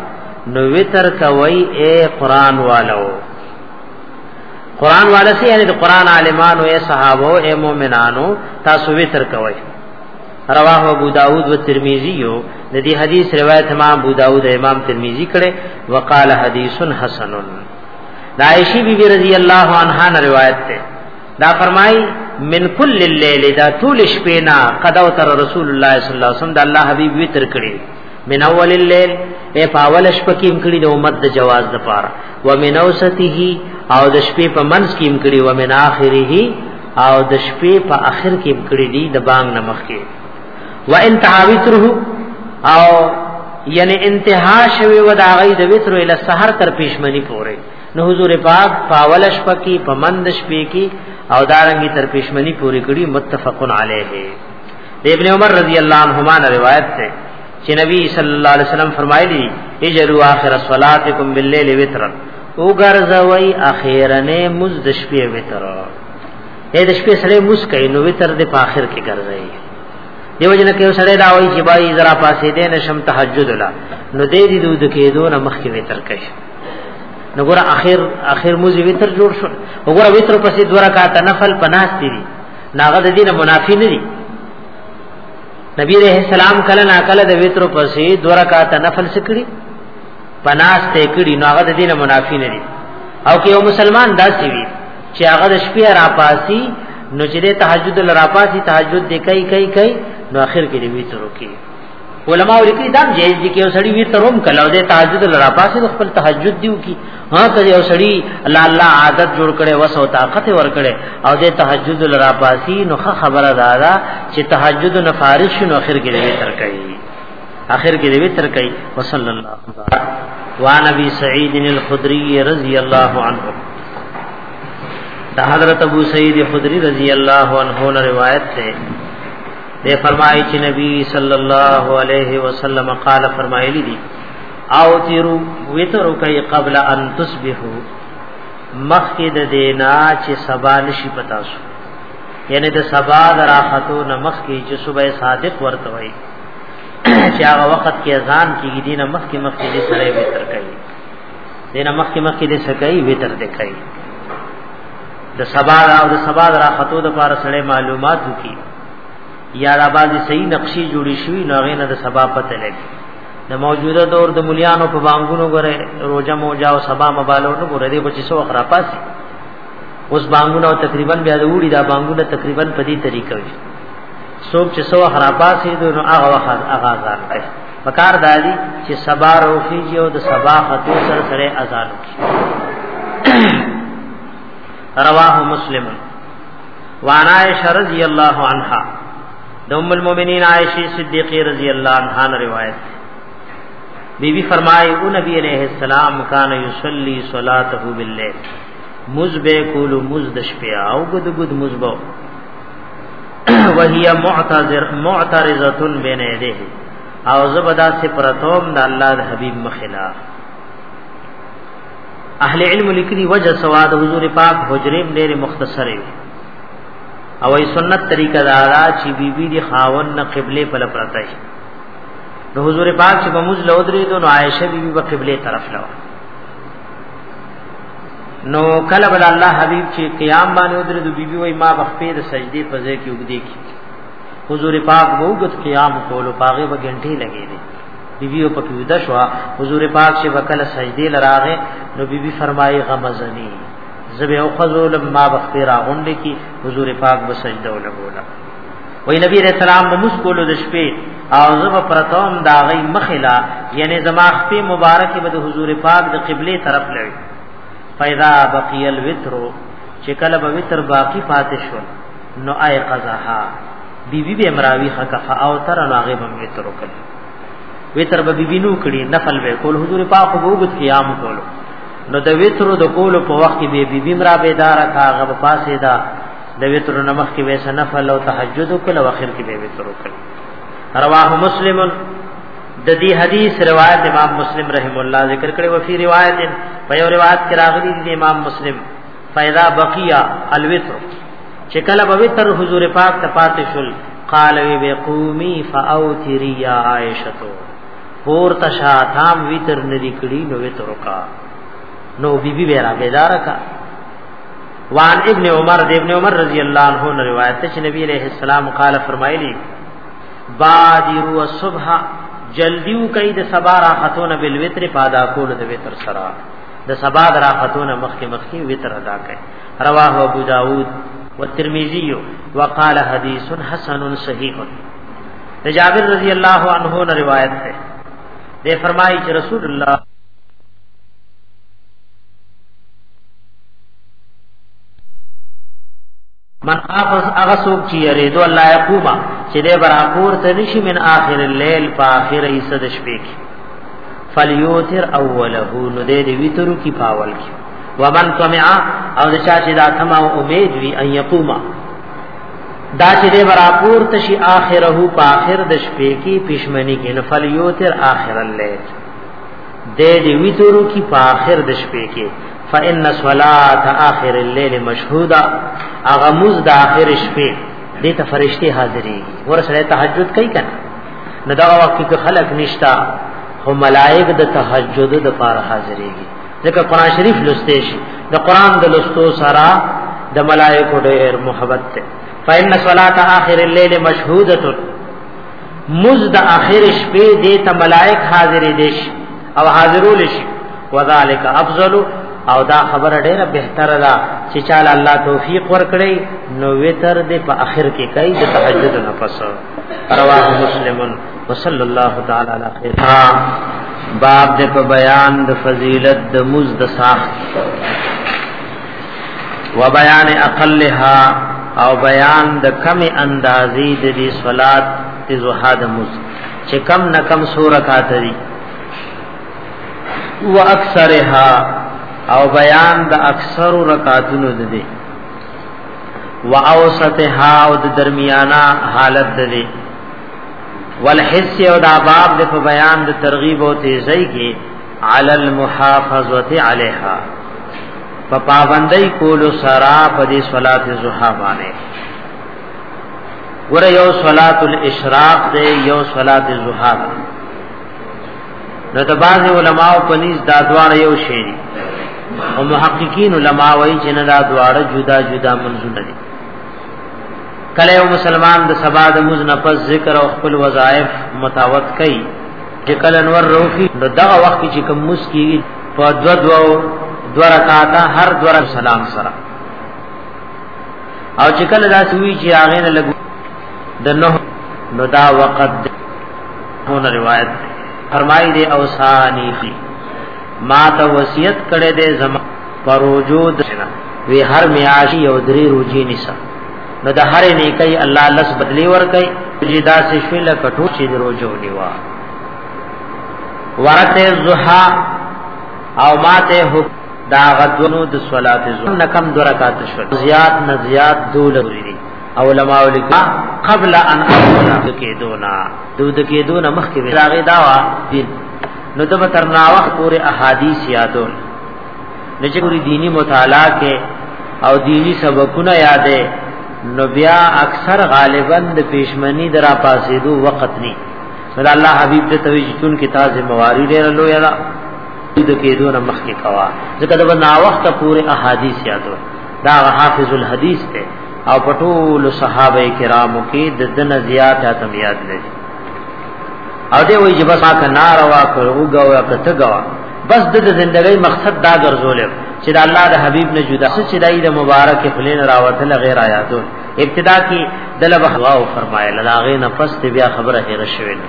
نو وتر کوي اے قران والو قران والسی یعنی د قران عالمانو اے صحابه اے مؤمنانو تاسو وتر کوي رواه ابو داود و ترمذی یو د دې حدیث روایت امام ابو داود امام ترمذی کړي وقال حدیث حسن دا عائشہ بی بی رضی اللہ عنہا نے روایت تے دا فرمائی من کل اللیل دا طول شپینا قد اوتر رسول اللہ صلی اللہ علیہ وسلم دا اللہ حبیب وتر کړي من اول اللیل اے پاول شپه کې امکړي د امت د جواز د پاره و من اوسته او د شپې په منځ کې امکړي و من اخره او د شپې په اخر کې کړی دی د بانګ نمخ کې و انتها وتره او یعنی انتها شوی و د هغه د وتر ال سحر تر پېشمنی پورې نو حضور پاک پاولش پکی پمند شپې کې او دارنګي تر پېشمنی پورې کړی متفقن علیه ابن عمر رضی الله عنهما روایت ده چې نبی صلی الله علیه وسلم فرمایلی اجروا اخر صلاتکم باللیل وتر او ګرځوي اخیرنه مز د شپې وتر اې د شپې سره مز کوي نو وتر د په اخر کې ګرځي دیو جن کې سره دا وایي چې بای زرا پاسې دې نشم تهجد لا نو دې دې دود کې دون مخ کې وتر کوي نو ګور اخر اخر مز وتر جوړ شو وګور وتر پسې دورا کا تنفل پناس دي ناغه د دینه منافی نه دي نبی علیہ السلام کله نا کله د وتر پسې دوه رکعات نفل سکړي پناس ته کړي نو هغه د دینه منافی نه دي او که یو مسلمان داسې وي چې هغه د شپې را پاسي نو چې د تهجد لرا پاسي تهجد دی کوي کوي کوي نو اخر کې دی وتر وکي علماء لیکي دا جایز دي کې یو سړی وتر هم کله د تهجد لرا پاسي خپل تهجد دیو کی ها ته یو سړی الله الله عادت جوړ کړي وس او طاقت ور کړي او د تهجد لرا پاسی نو خبره دارا چې تهجد نه فارغ شنو اخر کې دې تر کوي اخر کې دې تر کوي وصلی الله وعن ابي سعيد الخدري رضي الله عنه دا حضرت ابو سعید خدری رضی اللہ عنہ نے روایت ہے دے فرمائی چ نبی صلی اللہ علیہ وسلم قال فرمائے لی دی او تیرو وترو کوي قبل ان تصبحو مخکې د دینا چې سبا نشي پتا شو یعنی د سبا د راحتو نه مخکې چې صبح صادق ورته وي چې هغه وخت کې اذان کېږي دینه مخکې مخکې دې سره وتر کوي دینه مخکې مخکې دې سکای وتر دې کوي د سبا او د سبا د راحتو د پاره سره معلومات وکي یا را باندې صحیح نقشې جوړې شوې نو غینه د سبا پته لګي د موجوده دور د مليانو په بانګونو غره روزه موجا او سبا مبالو نو غره دې بچي سو خراب پاس اوس بانګونه تقریبا بیا د وړي دا بانګونه تقریبا په دې طریقه وي څوک چې سو خراب پاس دې نو هغه وخت هغه ځان کوي پکار دادی چې سبا روخي چې او د سبا خطو سره سره اذان وکړي رواه مسلم وعن عائشہ رضی اللہ عنہا د ام المؤمنین عائشه صدیقہ رضی الله عنها روایت بی بی فرمایي او نبی علیہ السلام کان یصلی صلاته باللیل مزبه کول مزد شپه او گد گد مزبه وهي معتذر معترضه بین یده او زبدا سے پرتوم د الله د حبیب مخلا اهل علم لیکلی وجه سواد حضور پاک حجریم ډېر مختصره او ای سنت طریقه دا دا چې بی بی دی خاون نه قبله په لپاره شي د حضور پاک چې په موږ لودري دو نو عائشه بی بی په قبله طرف لو نو کله بل الله حبیب چې قیام باندې ودرې دو بی بی وای ما بخپې د سجدي په ځای کې وګدې کی حضور پاک وګت قیام کولو پاغه به غنټي لګې دي بی بی په پیوده شو حضور پاک چې وکله سجدي لراغه نو بی بی فرمایي غمزنی زبه او خذو لما وخت را غوند کی حضور پاک به سجده ولا بولا وی نبی رسول الله مسکول د شپې او زب پرتوم دا غي مخلا یعنی زما خپې مبارک به د حضور پاک د قبله طرف لوي فیدا بقی الوتر چې کله به وتر باقی پاتې شو نو آی قضاها بی بی به مراوی خکف او تر نو هغه به وتر وکړ وتر به بی بی نو کړي نفل به کول حضور پاک وګت قیام کولو نو د وتر د کولو په وخت کې به بیبي مرا بیدار کا غب پاسه دا د وتر نمخ کې ویسه نفل او تهجد کله واخر کې به وتر وکړي رواه مسلم د دې حدیث روایت امام مسلم رحم الله ذکر کړي او فی روایت په یو روایت کې راغلي دي امام مسلم فیدا بقیا الوتر چې کله به وتر حضور پاک ته پاتې شول قال وی بقومی فاوتری یا عائشه پور تشا تام ویتر ندی کړی نو ویتر کا نو بی بی بیرا بیدار کا وان ابن عمر دی ابن عمر رضی اللہ عنہ نے روایت ہے نبی علیہ السلام قال فرمایلی بادروا الصبح جلدیو کای د سبا راحتون بالوتر پادا کول د وتر سرا د سبا راحتون مخکې مخکې وتر ادا کړي رواه ابو داود والترمذی وقال حدیث حسن صحیح د جابر رضی الله عنه نه روایت ده ده فرمایي چې رسول الله من حافظ هغه څوک چې یریدو الله یقوما چې دې برابر ته نشي من اخر الليل په اخر ایسه د شپې کې فلیوتر اوله نو دې دې ویترو کې پاول کې ومن طمع او د چا چې دا تما او امید وی ان یقوما دا چې دې براپور تشي اخره په اخر د شپې کې پښمنی کې نفل یو تر اخر الليل دې دې ویتورو کې په اخر د شپې کې فإن صلاة آخر الليل مشهودا اغه مز د اخر شپې دې ته فرشتي حاضرې ورسره تهجد کوي کنه نو دا وخت کې خلق نشتا خو ملائک د تهجد د پار حاضرېږي ځکه قران شریف لسته شي د قران د لستو سره د ملائکو ډېر محبت ته فإن صلاة آخر الليل مشهودة مزد آخر شپې دې ته ملائک حاضر دي او حاضرول شي وذالک افضل او دا خبره ډیره بهتره ده چې چاله الله توفیق ورکړي نو وتر دې په اخر کې کوي د تهجد نه پس رواه مسلمون وصلی الله تعالی علی خیر باب د په بیان د فضیلت د مز د صاحب و بیان اقلها او بیان د کم اندازې د دې صلات د زوحا د مز چې کم نه کم سو رکعات دي و اکثرها او بیان د اکثر رکعاتونو د دي و اوسطها او د درمیانا حالت د دي والحس او دا باب د په بیان د ترغیب او تیزی کې علی المحافظه علیها په پابندۍ کول سرا په دې صلات زوحا باندې ور یو صلات الاشراق دی یو صلات زوحا ده نو د باز علماء په نس دا دواړه یو شی دي او محققین علماء وایي چې نه دا دواړه جدا جدا منځونه دي کله یو مسلمان د سبا د مز نه پس ذکر او خپل وظایف متاوت کړي چې کله انور روخي نو دا وخت چې کوم مس کیږي په دو دو دو رکعات هر دو رکعات سلام سره او چې کله دا سوي چې هغه نه لګو د نو نو دا وقت هونه روایت فرمایي دي اوسانی ما ته وصیت کړي دي زما پروجو دسنا وی هر میاشي او درې روزي نسا نو د هر نیکي الله لس بدلی ور کوي چې دا سه شل کټو چې روزو نیوا ورته الضحى او ماته حکم دا غدونو د صلات زون کم دو رکعات شو زیات نه زیات دول لري او علماء لکا قبل ان اقولا کې دونا دود کې دونا مخ کې راغی داوا دین نو د تر نا وخت پورې احادیث یادول د چوري دینی مطالعه کې او دینی سبقونه یادې نو بیا اکثر غالبا د پېشمنی درا پاسېدو وخت نه صلی الله حبیب د توجی چون کې تازه مواری ډېر لوی را د کېدو نه مخکې کوا ځکه دا نا وخت پورې احادیث یادو دا حافظ الحدیث ته او پټول صحابه کرامو کې د دن زیات اتمیات لري او دې وایي چې بس ما ته ناروا کړ او غوا کته غوا بس د زندګۍ مقصد دا ګرځول چې د الله د حبيب نه جدا څه چې دای د مبارک خلین راوتل غیر آیاتو ابتدا کې دلب هوا او فرمایل لاغه نفس ته بیا خبره هیر شوی نه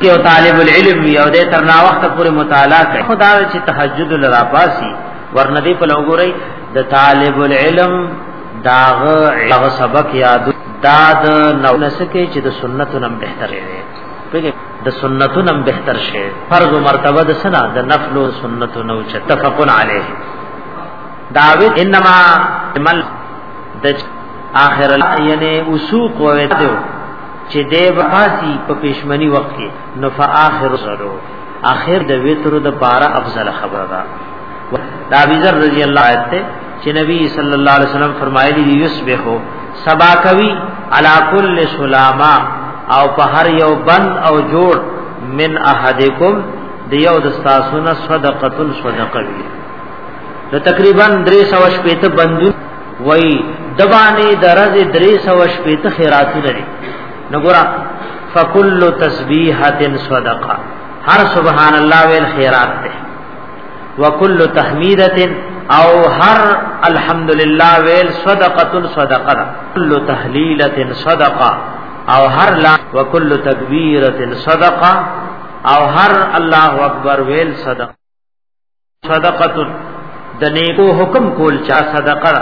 کې او طالب العلم یو دې تر نا وخت پورې مطالعه کوي خدا چې تهجد لرا پاسي ورنه دې په لوګوري د طالب العلم داغه هغه سبق یاد داد نو نسکه چې د سنتو نم بهتر دی پدې د سنتو نم بهتر شي فرض او مرتبه د سنا د نفل او سنتو نو چې تفقن علیه داوی انما عمل د اخر یعنی وسوق و وته چې د باسي په پښمنی وخت کې نو فاخر زرو اخر د وتر د بارا افضل خبره ده دا ابي ذر رضی الله عنه چې نبی صلی الله علیه وسلم فرمایلی دی یسبحو سبا کوي علا کل سلاما او په هر یو بند او جوړ من احدکم دیو د تاسونه صدقه صدقه وی نو تقریبا 300 شپې ته بندو وای دبانې درز 300 شپې ته خیراتونه دي نو ګورا فکل تسبیحه صدقه هر سبحان الله ویل خیرات ده وکل تحمیدت او هر الحمدلله ویل صدقه صدقه کل تحلیلت صدقه او هر لا وکل تکبیرت صدقه او هر الله اکبر ویل صدقه صدقه د نیکو حکم کول چا صدقه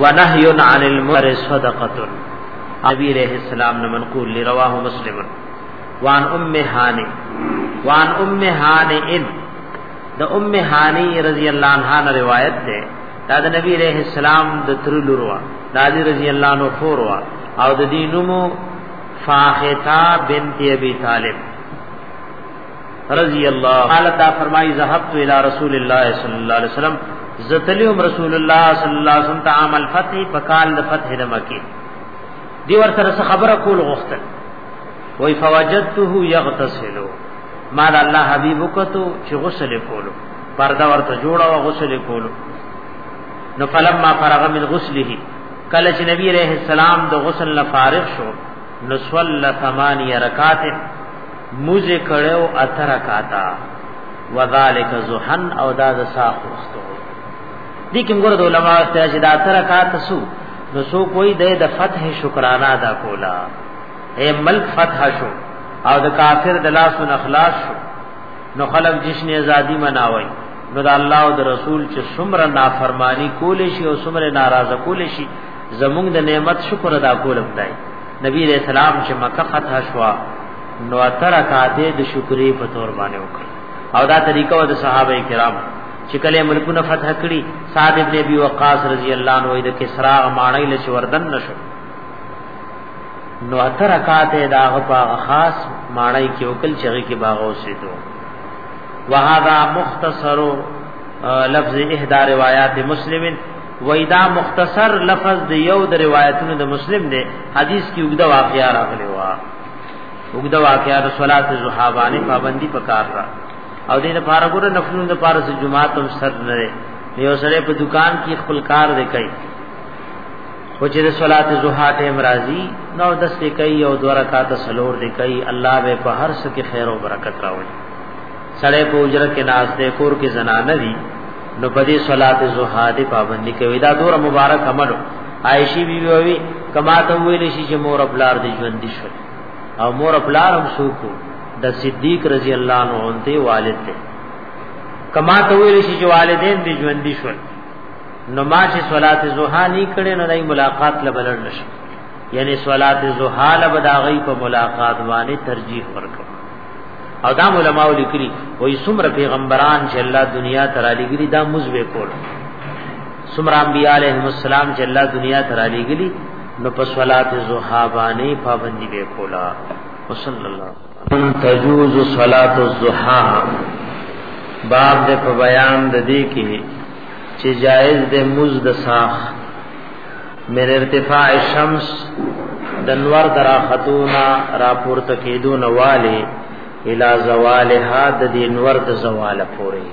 ونهی عن المنکر صدقه نبی علیہ السلام نے منقول رواه مسلمن وان ام هانی وان ام هانی ان د ام هانی رضی الله عنها روایت ده دا د نبی علیہ السلام د تر لوروا د علی رضی الله عنه خوروا او د دینمو فاختا بنت ابي طالب رضی الله قال تا فرمای ذهبت الى رسول الله صلی الله علیه وسلم زتلیوم رسول الله صلی الله علیه وسلم تعام الفتح فقال الفتح دمکی دی ورته خبره کول غوښتل وای فوجدته یغتسل ما د الله حبیب وکتو چې غسل کولو پرده ورته جوړه او غسل کولو نو فلما فرغ من غسله کله چې نبی رحم السلام د غسل نه فارغ شو نو صلی ثمانیه رکعات موزه کړو اتر رکعاتا وذالک زحن او دا د ساخ وختو دي کوم ګور د علماء استاج دا اتر رکعات سو نو سو کوئی د فتح شکرانه ادا کولا اے ملک فتح شو او د کافر د لاس نه خلاص شو نو خلق جشن ازادي مناوي نو د الله او د رسول چې څومره نافرمانی کول شي او څومره ناراضه کول شي زمونږ د نعمت شکر ادا کول پدای نبی رسول سلام چې مکه فتح شو نو اتر کاته د شکرې په تور باندې وکړ او دا طریقه و د صحابه کرام چې کله ملکونه فتح کړي صاد ابن ابي وقاص رضی الله عنه د کسرا ماڼۍ لچ وردن نشو نو اته رکعات دا غپا خاص ماړی کې وکل چغي کې باغ اوسېدو وهذا مختصر لفظ احدى روایات مسلم وېدا مختصر لفظ د یو د روایتونو د مسلم دی حدیث کې وګدا واقعیا راغلی و وګدا واقعیا د صلات الضحى باندې پابندي پکار را او دې د فارغور نفلونو د پارس جمعه تم سر نه یو سره په دکان کې خپل کار وکړي او چې د صلات زوحا ټیم راځي نو د سې کوي او دوه رکعات سلور دی کوي الله به په هر څه کې خیر او برکت راوړي سړې په اجر کې ناز دې کور کې زنانه دي نو په دې صلات زوحا دې پابندي کوي دا دور مبارک عمل عائشی بی وی کما ته ویل شي چې مور خپلار دې ژوند دي شو او مور خپلار هم سو کو د صدیق رضی الله عنه انته والد دې کما ته ویل شي چې والدین دې ژوند دي شو نو ما چې صلات زوحا نه کړي نه دای ملاقات لبلل نشي یعنی صلات زوحا لبداغي په ملاقات باندې ترجیح ورکړ او دا علماء لیکلي وای څومره پیغمبران چې الله دنیا ته را لګري دا مزوي کول څومره انبیاء علیهم السلام چې الله دنیا ته را لګري نو په صلات زوحا باندې پابندي وکولا وصلی الله تجوز صلات الضحى باب د په بیان د دې کې چې جائز د مز د ساخ من ارتفاع الشمس د نور درا خطونا را پورته کېدو نواله الى زوالها د دې نور د زواله پورې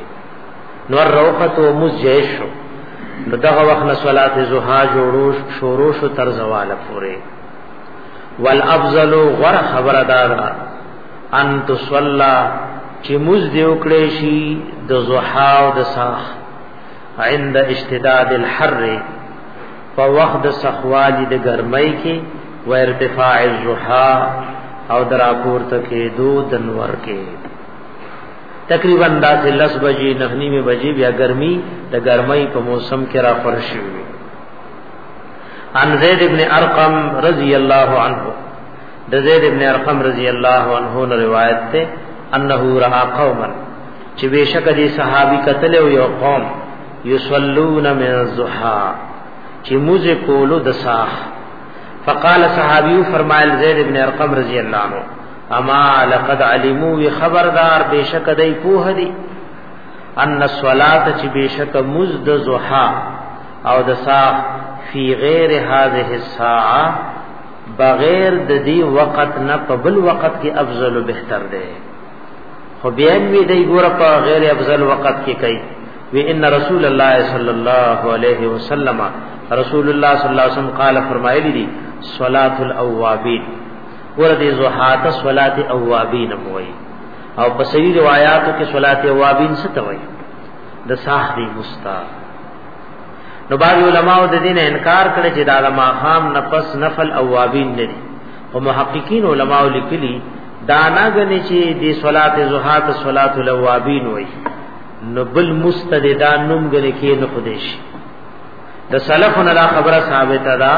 نور روخت او مز جائز شو نو دغه وخت نه صلات الضحى جوړو شروع شو تر زواله پورې والافضل غور خبره دا ده ان تصلى چې موز دی وکړې شي د زوحا او د ساخ عند اشتداد الحر په وخت د سخوالي د ګرمۍ کې و ارتفاع الزوحا او درا پورته کې دو دنور کې تقریبا دا چې لس بجې نهنی می بجې بیا ګرمي د ګرمۍ په موسم کې را پر شي عن زید ابن ارقم رضی اللہ عنہ د زید ابن ارقم رضی اللہ عنہ نے روایت تے انه رہا قوما چې بشک دي صحابي قتل او یو قوم یصلون من الضحى چې موز کولو د ساخ فقال صحابي فرمایل زید ابن ارقم رضی اللہ عنہ اما لقد علمو وی خبردار بشک دای پوه دی ان الصلاه چې بشک مزد زحا او د ساخ فی غیر هذه الساعه بغیر د دې وخت نه په بل وخت کې افضل او بهتر دی خو بیا وی دی ګور په غیر افضل وخت کې کوي وی ان رسول الله صلی الله علیه وسلم رسول الله صلی الله علیه وسلم قال فرمایلی دی صلات الاوابین ور دې زوحات صلات اوابین موي او په صحیح روایتو کې صلات اوابین څه ته وایي د ساح دی مستعار نو بعض علماء د دین انکار کړي چې دا د ماخام نفس نفل اوابین نه دي او محققین علماء لیکلي دا نه غني چې د صلات زوحا ته صلات الاوابین وایي نو بل مستددا نوم غني کې نه خدیش د سلفنا لا خبره ثابت ده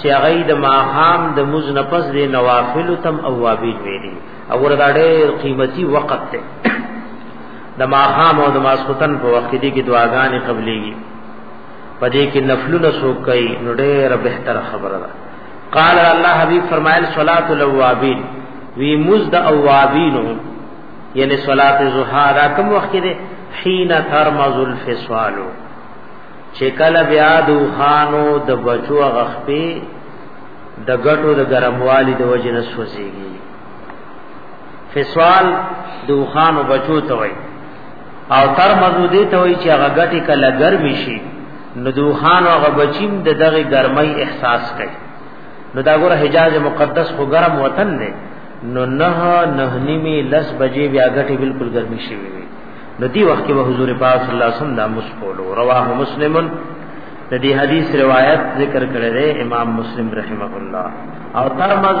چې هغه د ماخام د مز نفس د نوافل تم اوابین ویلي او وردا ډېر قیمتي وخت ته د ماقام او د ماسختن په وخت دې کې دعاګانې قبليږي پدې کې نفلونه سو کوي نو ډېر بهتر خبره ده قال الله حبيب فرمایل صلات الاوابین وی مزد اوابینو یعنی صلات زوحا دا کوم وخت کې ده حين ترمز الفصال چې کله بیا دوخانو د بچو غخپي د غټو د ګرموالي د وجنه سوځيږي فسوال دوخان او بچو ته وای او تر مزو دې ته وای چې هغه غټي کله ګرم شي نو دوخان او بچیم د دغه ګرمۍ احساس کوي نو دا ګوره حجاز مقدس خو ګرم وطن دی نو نه نه نیمه لس بجې بیا غټي بالکل ګرمي شي وي نو دی وخت کې حضور پاک صلی الله علیه وسلم دا مسکولو رواه مسلمن د دې حدیث روایت ذکر کړی دی امام مسلم رحمه الله او ترمذ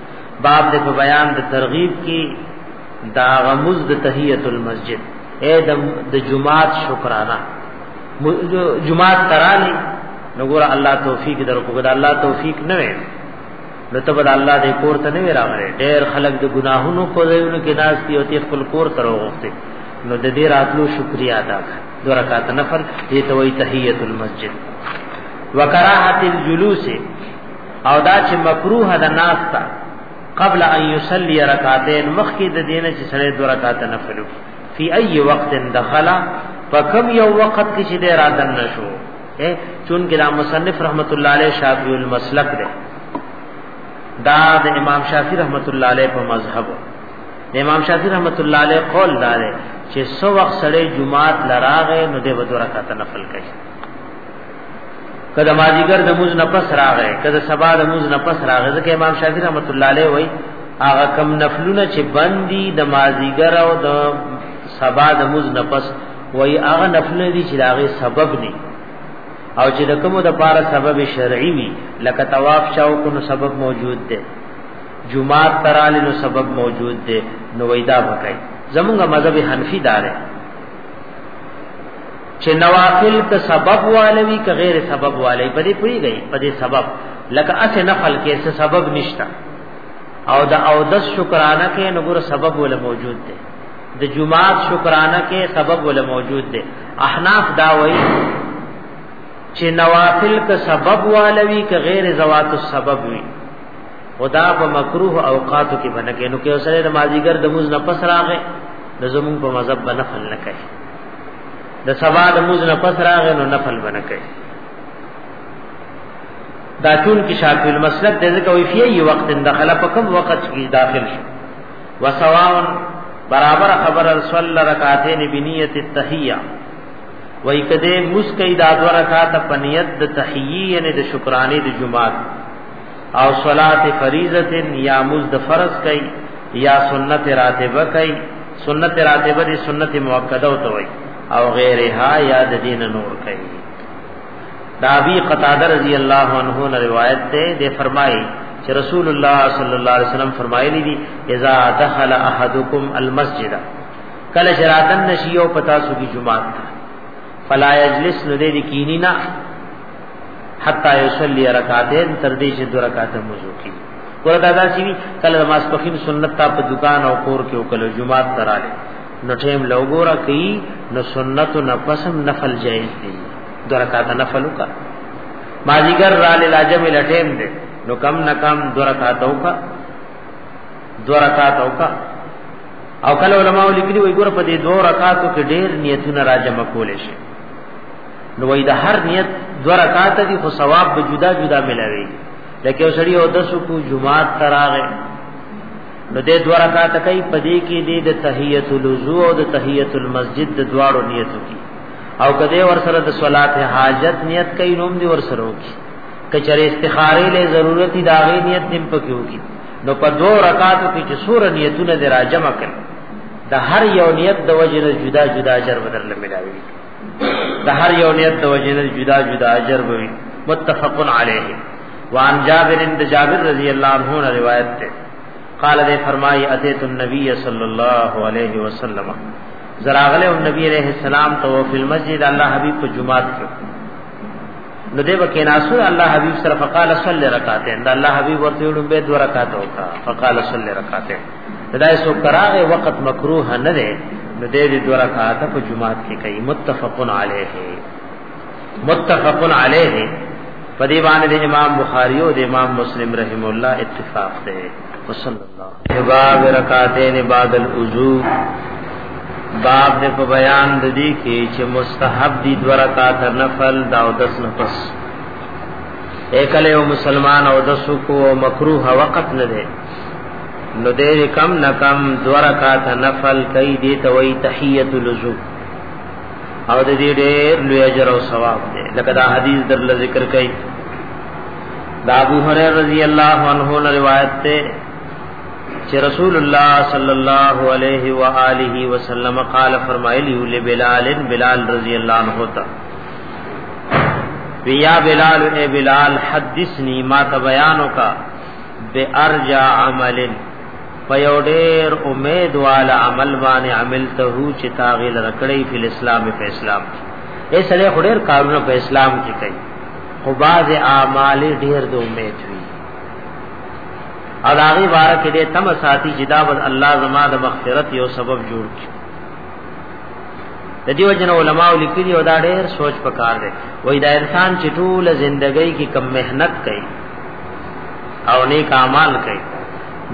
باب د بیان د ترغیب کی دا غمز د تحیت المسجد اے د جمعات شکرانه جمعات ترانی نګور الله توفیق درکو ګدا الله توفیق نه وې نو ته بل الله دې کور ته نه راغلې ډېر خلک د ګناهونو په ځایونو کې ناس دي او ته خپل کور ته وروغته نو د دې راتلو شکریا ادا کړ دو رکعات نفل دې ته وې تحیت المسجد وکراهت الجلوس او دا چې مکروه ده ناس ته قبل ان يصلي رکعتين مخکې د دین چې سره دوه رکعات نفل فی ای وقت دخل فکم یو وقت کې چې د را دن نشو چون کې دا مصنف رحمت الله علیه شافعی المسلک ده دا د امام شافعی رحمت الله علیه په مذهب د امام شافعی رحمت الله علیه قول دار چې سو وخت سره جمعات لراغه نو د ودو رکعات نفل کوي کله ماجیګر د موز نه پس راغې کله سبا د موز نه پس راغې ځکه امام شافعي رحمت الله علیه وای هغه کم نفلونه چې بندي د ماجیګر او د سبا د موز نه پس وای هغه نفلونه دي چې هغه سبب نه او چې د کومو د پاره سبب شرعي وي لکه طواف شاو کو نو سبب موجود دی جمعه ترال نو سبب موجود دی نو وېدا وکړي زمونږ مذهب حنفي دار دی چې نوافل که سبب والوي که غیر سبب والي په دې پوری گئی په دې سبب لکه اسه نفل کې څه سبب نشتا او دا او دس شکرانه کې نګور سبب ول موجود دی د جمعات شکرانه کې سبب ول موجود دی احناف دا وایي چې نوافل که سبب والوي که غیر زوات السبب وي خدا په مکروه اوقاتو کې بنکې نو کې اوسره د مازیګر د موز نه پس راغې د زمون په مذهب بنفل نه کوي د سبا د موز نه پس راغې نو نفل بنه کوي دا چون کې شافعي المسلک د ځکه وی فيه یو وخت دخل په کوم وخت کې داخل شي وسواء برابر خبر صلی رکعتین بنیت التحیه وای کده مسکی دا دو رکعات په نیت د تحیی یعنی د شکرانه د جمعات او صلات فریضه یا مز د فرض کئ یا سنت راتبه کئ سنت راتبه دی سنت مؤکده او توي او غیرها یا د دین نور کئ دابی قتاده رضی الله عنه نے روایت ته دے فرمائی چې رسول الله صلی الله علیه وسلم فرمایلی دي اذا دخل احدکم المسجد کله شراتن نشیو پتا سو کی جمعات فلا یجلس نو دې کینی نه حتا یصلی رکعتین تر دې چې دوه رکعات موضوع کی وردا دا چې کله نماز پخین سنت تا په دکان او کور کې او کله جمعات تراله نو ټیم لوګورا کوي نو سنت نه پسم نفل جایز دی دوه رکعات نفل وکا مازیګر را لاجم لټیم دې نو کم نه کم دوه رکعات وکا دوه رکعات وکا او کله علماء لیکلي وي ګور په دې دوه رکعاتو کې ډېر نیتونه راجم کول شي نو وای د هر نیت دو رکعات دي خو ثواب به جدا جدا ملاوي لکه سړی او دسو کو جمعات تراغه نو د دو رکعات کوي پدې کې دې د تحیت الوضو او د تحیت المسجد د دواړو نیت کی او کده ور سره د صلات حاجت نیت کوي نوم دې ور سره وکي کچره استخاره له ضرورت دی داغه نیت نیم پکې وکي نو په دو رکعاتو کې چې سور نیتونه دې راجمع کړي د هر یو نیت د وجه جدا جدا اجر بدل ملاوي د هر یو نیت د وجې نه جدا جدا اجر وي متفق علیه وان جابر بن جابر رضی الله عنه نے روایت ہے قال دے فرمائی اتیت النبی صلی اللہ علیہ وسلم زراغله النبی علیہ السلام تو فی المسجد اللہ حبیب کو جمعات کو نو دې وکې ناسو الله حبيب سره فقال صلي رکعتين دا الله حبيب ورته وړم به دوه رکعات وکا فقال صلي رکعتين دا یې سو کراغه وخت مکروه نه ده نو دې دې دوه رکعات په جمعات کې کوي متفقن عليه متفقن عليه په دې باندې امام بخاری او امام مسلم رحم الله اتفاق ده وصلی الله باب رکعتین بعد الوضو باب د په بیان د دې کې چې مستحب دي دو رکعات نفل دا او دس نفس اکل یو مسلمان او دس کو مکروه وقت نه دی نو دې کم نه کم دو رکعات نفل کوي دې ته وایي تحیت الوضو او د دې ډېر لوی اجر او ثواب دی لکه دا حدیث در ذکر کړي دا ابو هريره رضی الله عنه نه روایت ده چې رسول الله صلی الله علیه و آله وسلم قال فرمایلی ول بلال بلال رضی الله عنه ته ویا بلال اے بلال حدثنی ما ته بیانو کا بارجا عمل پیو ډیر امید والا عمل باندې عملته چې تاغیل رکړی فی الاسلام په اسلام اے سړی خډیر کارونه په اسلام کې کوي خو باز اعمال ډیر د امید وی او داغي بارک دې تم ساتي جدا ول الله زما د مغفرت یو سبب جوړ کی د دیو جن علماء لیکلي او دا ډېر سوچ پکار دی وای دا انسان چې ټول ژوندۍ کې کم مهنت کوي او نیک اعمال کوي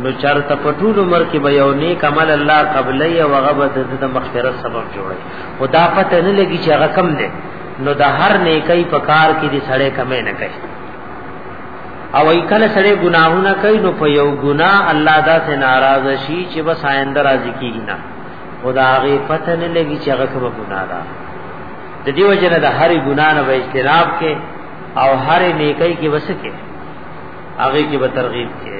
نو چرته په ټول عمر کې به یو نیک عمل الله قبلې او غبد د مغفرت سبب جوړي خدا پته نه لګي چې هغه کم دی نو د هر نیکي په کار کې دې سړی کمې نه کوي او ای کله سړی ګناهونه کوي نو په یو ګناه الله دا سه ناراض شي چې بس آینده راضي کیږي نه خدا هغه پته نه لګي چې هغه کوم ګناه ده د دې وجه نه د هر ګناه نه به اجتناب کې او هر نیکي کې وسکه هغه کې به ترغیب کې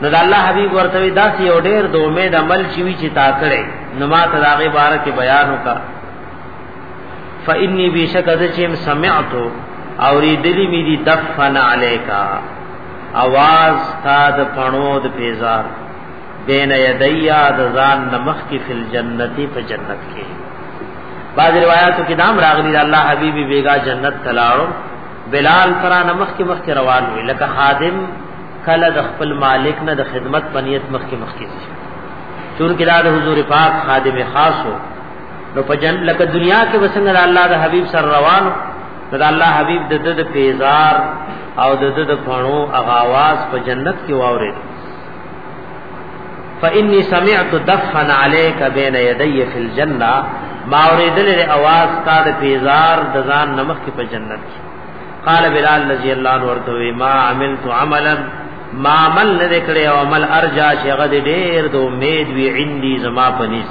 نو د الله حبیب ورته دا سی او ډیر د امید عمل چوي چې تا کړې نو ما ته داغه بار کې بیان وکړه فإني بشک از چم سمعتو اوریدلی می دی دفن علیکا आवाज تا د پڼو د پیزار بین یدیا د ځان نمخ کی فل جنتی په جنت کې بعض روایتو کې نام راغلی الله حبیبی بیگا جنت تلاړو بلال ترا نمخ کې مخ کې روان وی لکه خادم کله د خپل مالک نه د خدمت پنیت مخ کې مخ کې چون کې د حضور پاک خادم خاصو نو په جن لکه دنیا کې وسنګ د الله د حبیب سره روانو د الله حبیب د د پیزار او د د پړو اغاواز په جنت کې واورې فإني سمعت دفن عليك بين يدي في الجنه ما اوریدل له आवाज کا د پیزار د ځان نمخ کې په جنت کې قال بلال رضی الله عنه ورته ما عملت عملا ما عمل نه کړې او عمل ارجا چې غد ډېر د امید وی عندي زما پنيس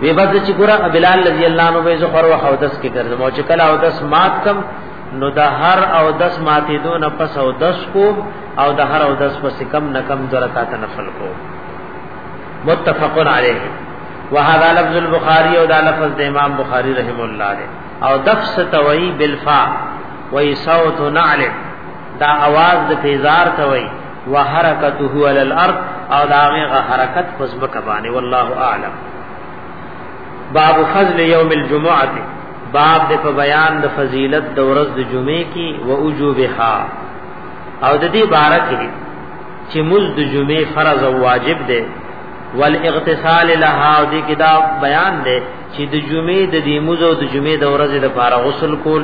وی بس چې ګره بلال رضی الله عنه به زو خور او دس کې ګرځم او چې کله او دس مات کم نو د هر او دس ماتې دو نه پس او دس کو او د هر او دس پس کم نه کم درکات نفل کو متفقن علیه وهذا لفظ البخاری او دا لفظ د امام بخاری رحم الله علیه او دفس توئی بالفا وی صوت نعلم دا आवाज د فیزار ته وای وحرکته علی الارض او دا هغه حرکت پس بک باندې والله اعلم باب فضل یوم الجمعه باب د په بیان د فضیلت د ورځ د جمعې کې او وجوبها او د دې باره کې چې مز د جمعې فرض او واجب ده والاغتسال لها او دې کې دا بیان ده چې د جمعې د دې مز او د جمعې د ورځې لپاره غسل کول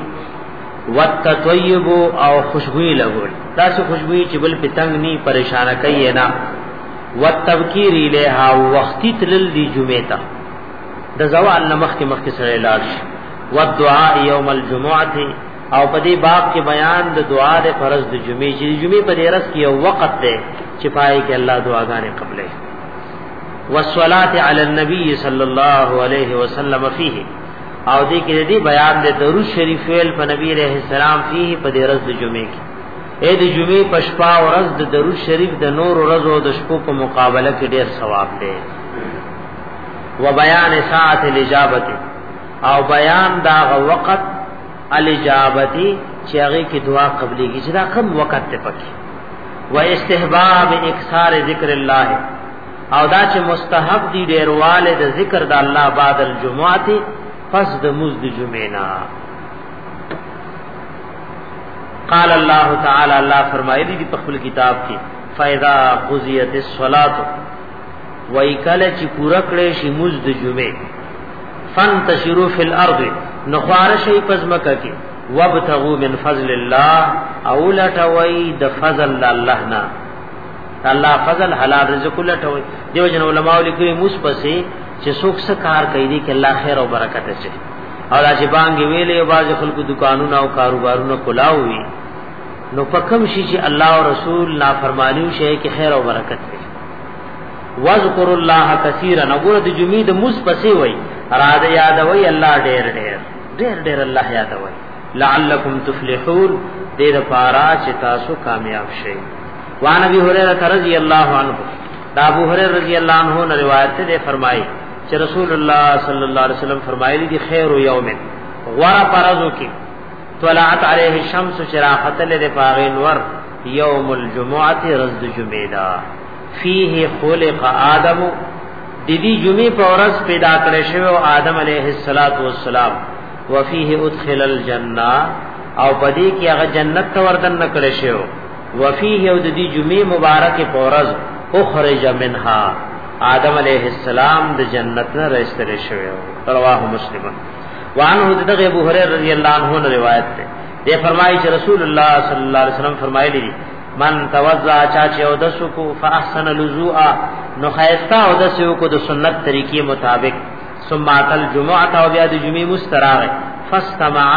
وتطيب او خوشبوئی لګول دا څه خوشبوئی چې بل پتنګ ني پریشان کوي نه وتبکیر الیها وختي تلل دی جمعه ته د زوال نمخ کې مخ کې سره لاړ شي ودعاء یوم الجمعه او په دې باب کې بیان د دعا د فرض د جمعې چې جمعې په دې رس کې یو وخت دی چې پای کې الله دعاګانې قبلې والصلاه علی النبي صلی الله علیه وسلم فيه او دې کې دې بیان دې درود شریف ویل په نبی رحم السلام فيه په دې ورځ د جمعې کې اې د جمعې په شپه او ورځ د درود شریف د نور ورځو د شپو په مقابله کې ډېر ثواب دی و بیان ساعت الاجابت او بیان دا وقت الاجابتی چې هغه کې دعا قبليږي چې دا کم وخت ته پکې و استحباب اکثار ذکر الله او دا چې مستحب دی ډیرواله د ذکر د الله بعد الجمعه پس د موز د جمعې نه قال الله تعالی الله فرمایلی دی په خپل کتاب کې فاذا قضیت الصلاه وای کله چې پوره کړې شي موز د جمعې فانتشروا فی الارض نخوار شي پزمکه کې وابتغوا من فضل الله او لټوي د فضل الله نه الله فضل حلال رزق لټوي دیو جن علماء لیکي موس پسې چې څوک څه کار کوي دي کې الله خیر او برکت اچي او دا چې بانګ ویلې باز خلکو دکانونه او کاروبارونه کلاوي نو پکم شي چې الله او رسول نافرمانی شي کې خیر او برکت وي واذکر الله کثیرا نګور د جمعې د موس پسې وای را یادوي الله ډېر ډېر ډېر ډېر الله یادوي لعلکم تفلحون دې د پارا چې تاسو کامیاب شئ وان ابي هريره رضی الله عنه دا ابو هريره رضی الله عنه نے روایت سے فرمائی چې رسول الله صلی الله علیه وسلم فرمایلی دي خیر یوم غره پرزو کې طلعت علیه الشمس شراحت لري پاغین ور یوم الجمعه رزد جمیدا فيه خلق آدم د دې جمعې په ورځ پیدا کړی شوی او آدم علیه السلام وفيه ادخل الجنه او پدې کې هغه جنت ته وردن نکړې شو وفيه او د دې جمعې مبارکه پورز اخرج منها آدم علیہ السلام د جنت نه راستل شوی رواه مسلم وعنه دغه ابو هريره رضی الله عنه روایت ده دی فرمایي چې رسول الله صلی الله علیه وسلم فرمایلی دي من توضا چا چې او د سکو فاحسن الوضوء نو خیستا او د سکو د سنت طریقې مطابق ثم اتل جمعه او بیا د جمعې مستراغ فاستمع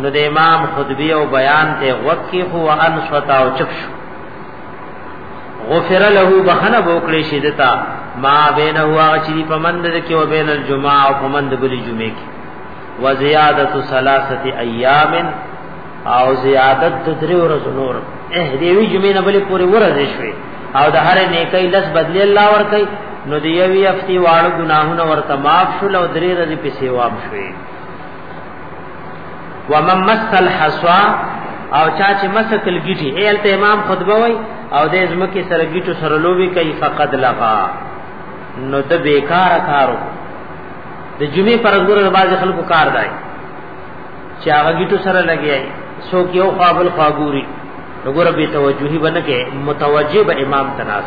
نو د امام خطبه او بیان ته وکی هو ان سوتا او چپ شو غفر له بخنه بوکړي شي دتا ما بینه هوا چې په مند کې او بین الجمعه او په مند بلی جمعې کې وزیادت ثلاثه ایام او زیادت د درې ورځې نور اهدیوی جمعې نه بلې پورې ورځې شوې او د هر نیکي لس بدلی الله ور کوي نو دی یوی افتی واړو گناهونه ورته معاف شول او درې ورځې په سیواب شوې ومن مسل حسوا او چا چې مسکل گیټي ایلته امام خطبه وای او د زمکه سره گیټو سره لوبي کوي فقد لغا نو د بیکار کارو د جمعې پر ورځ باز خلکو کار دی چې هغه ګټو سره لګي څوک یو قابل خواګوري وګوره به توجهي بنه کې متوجه به امام تناس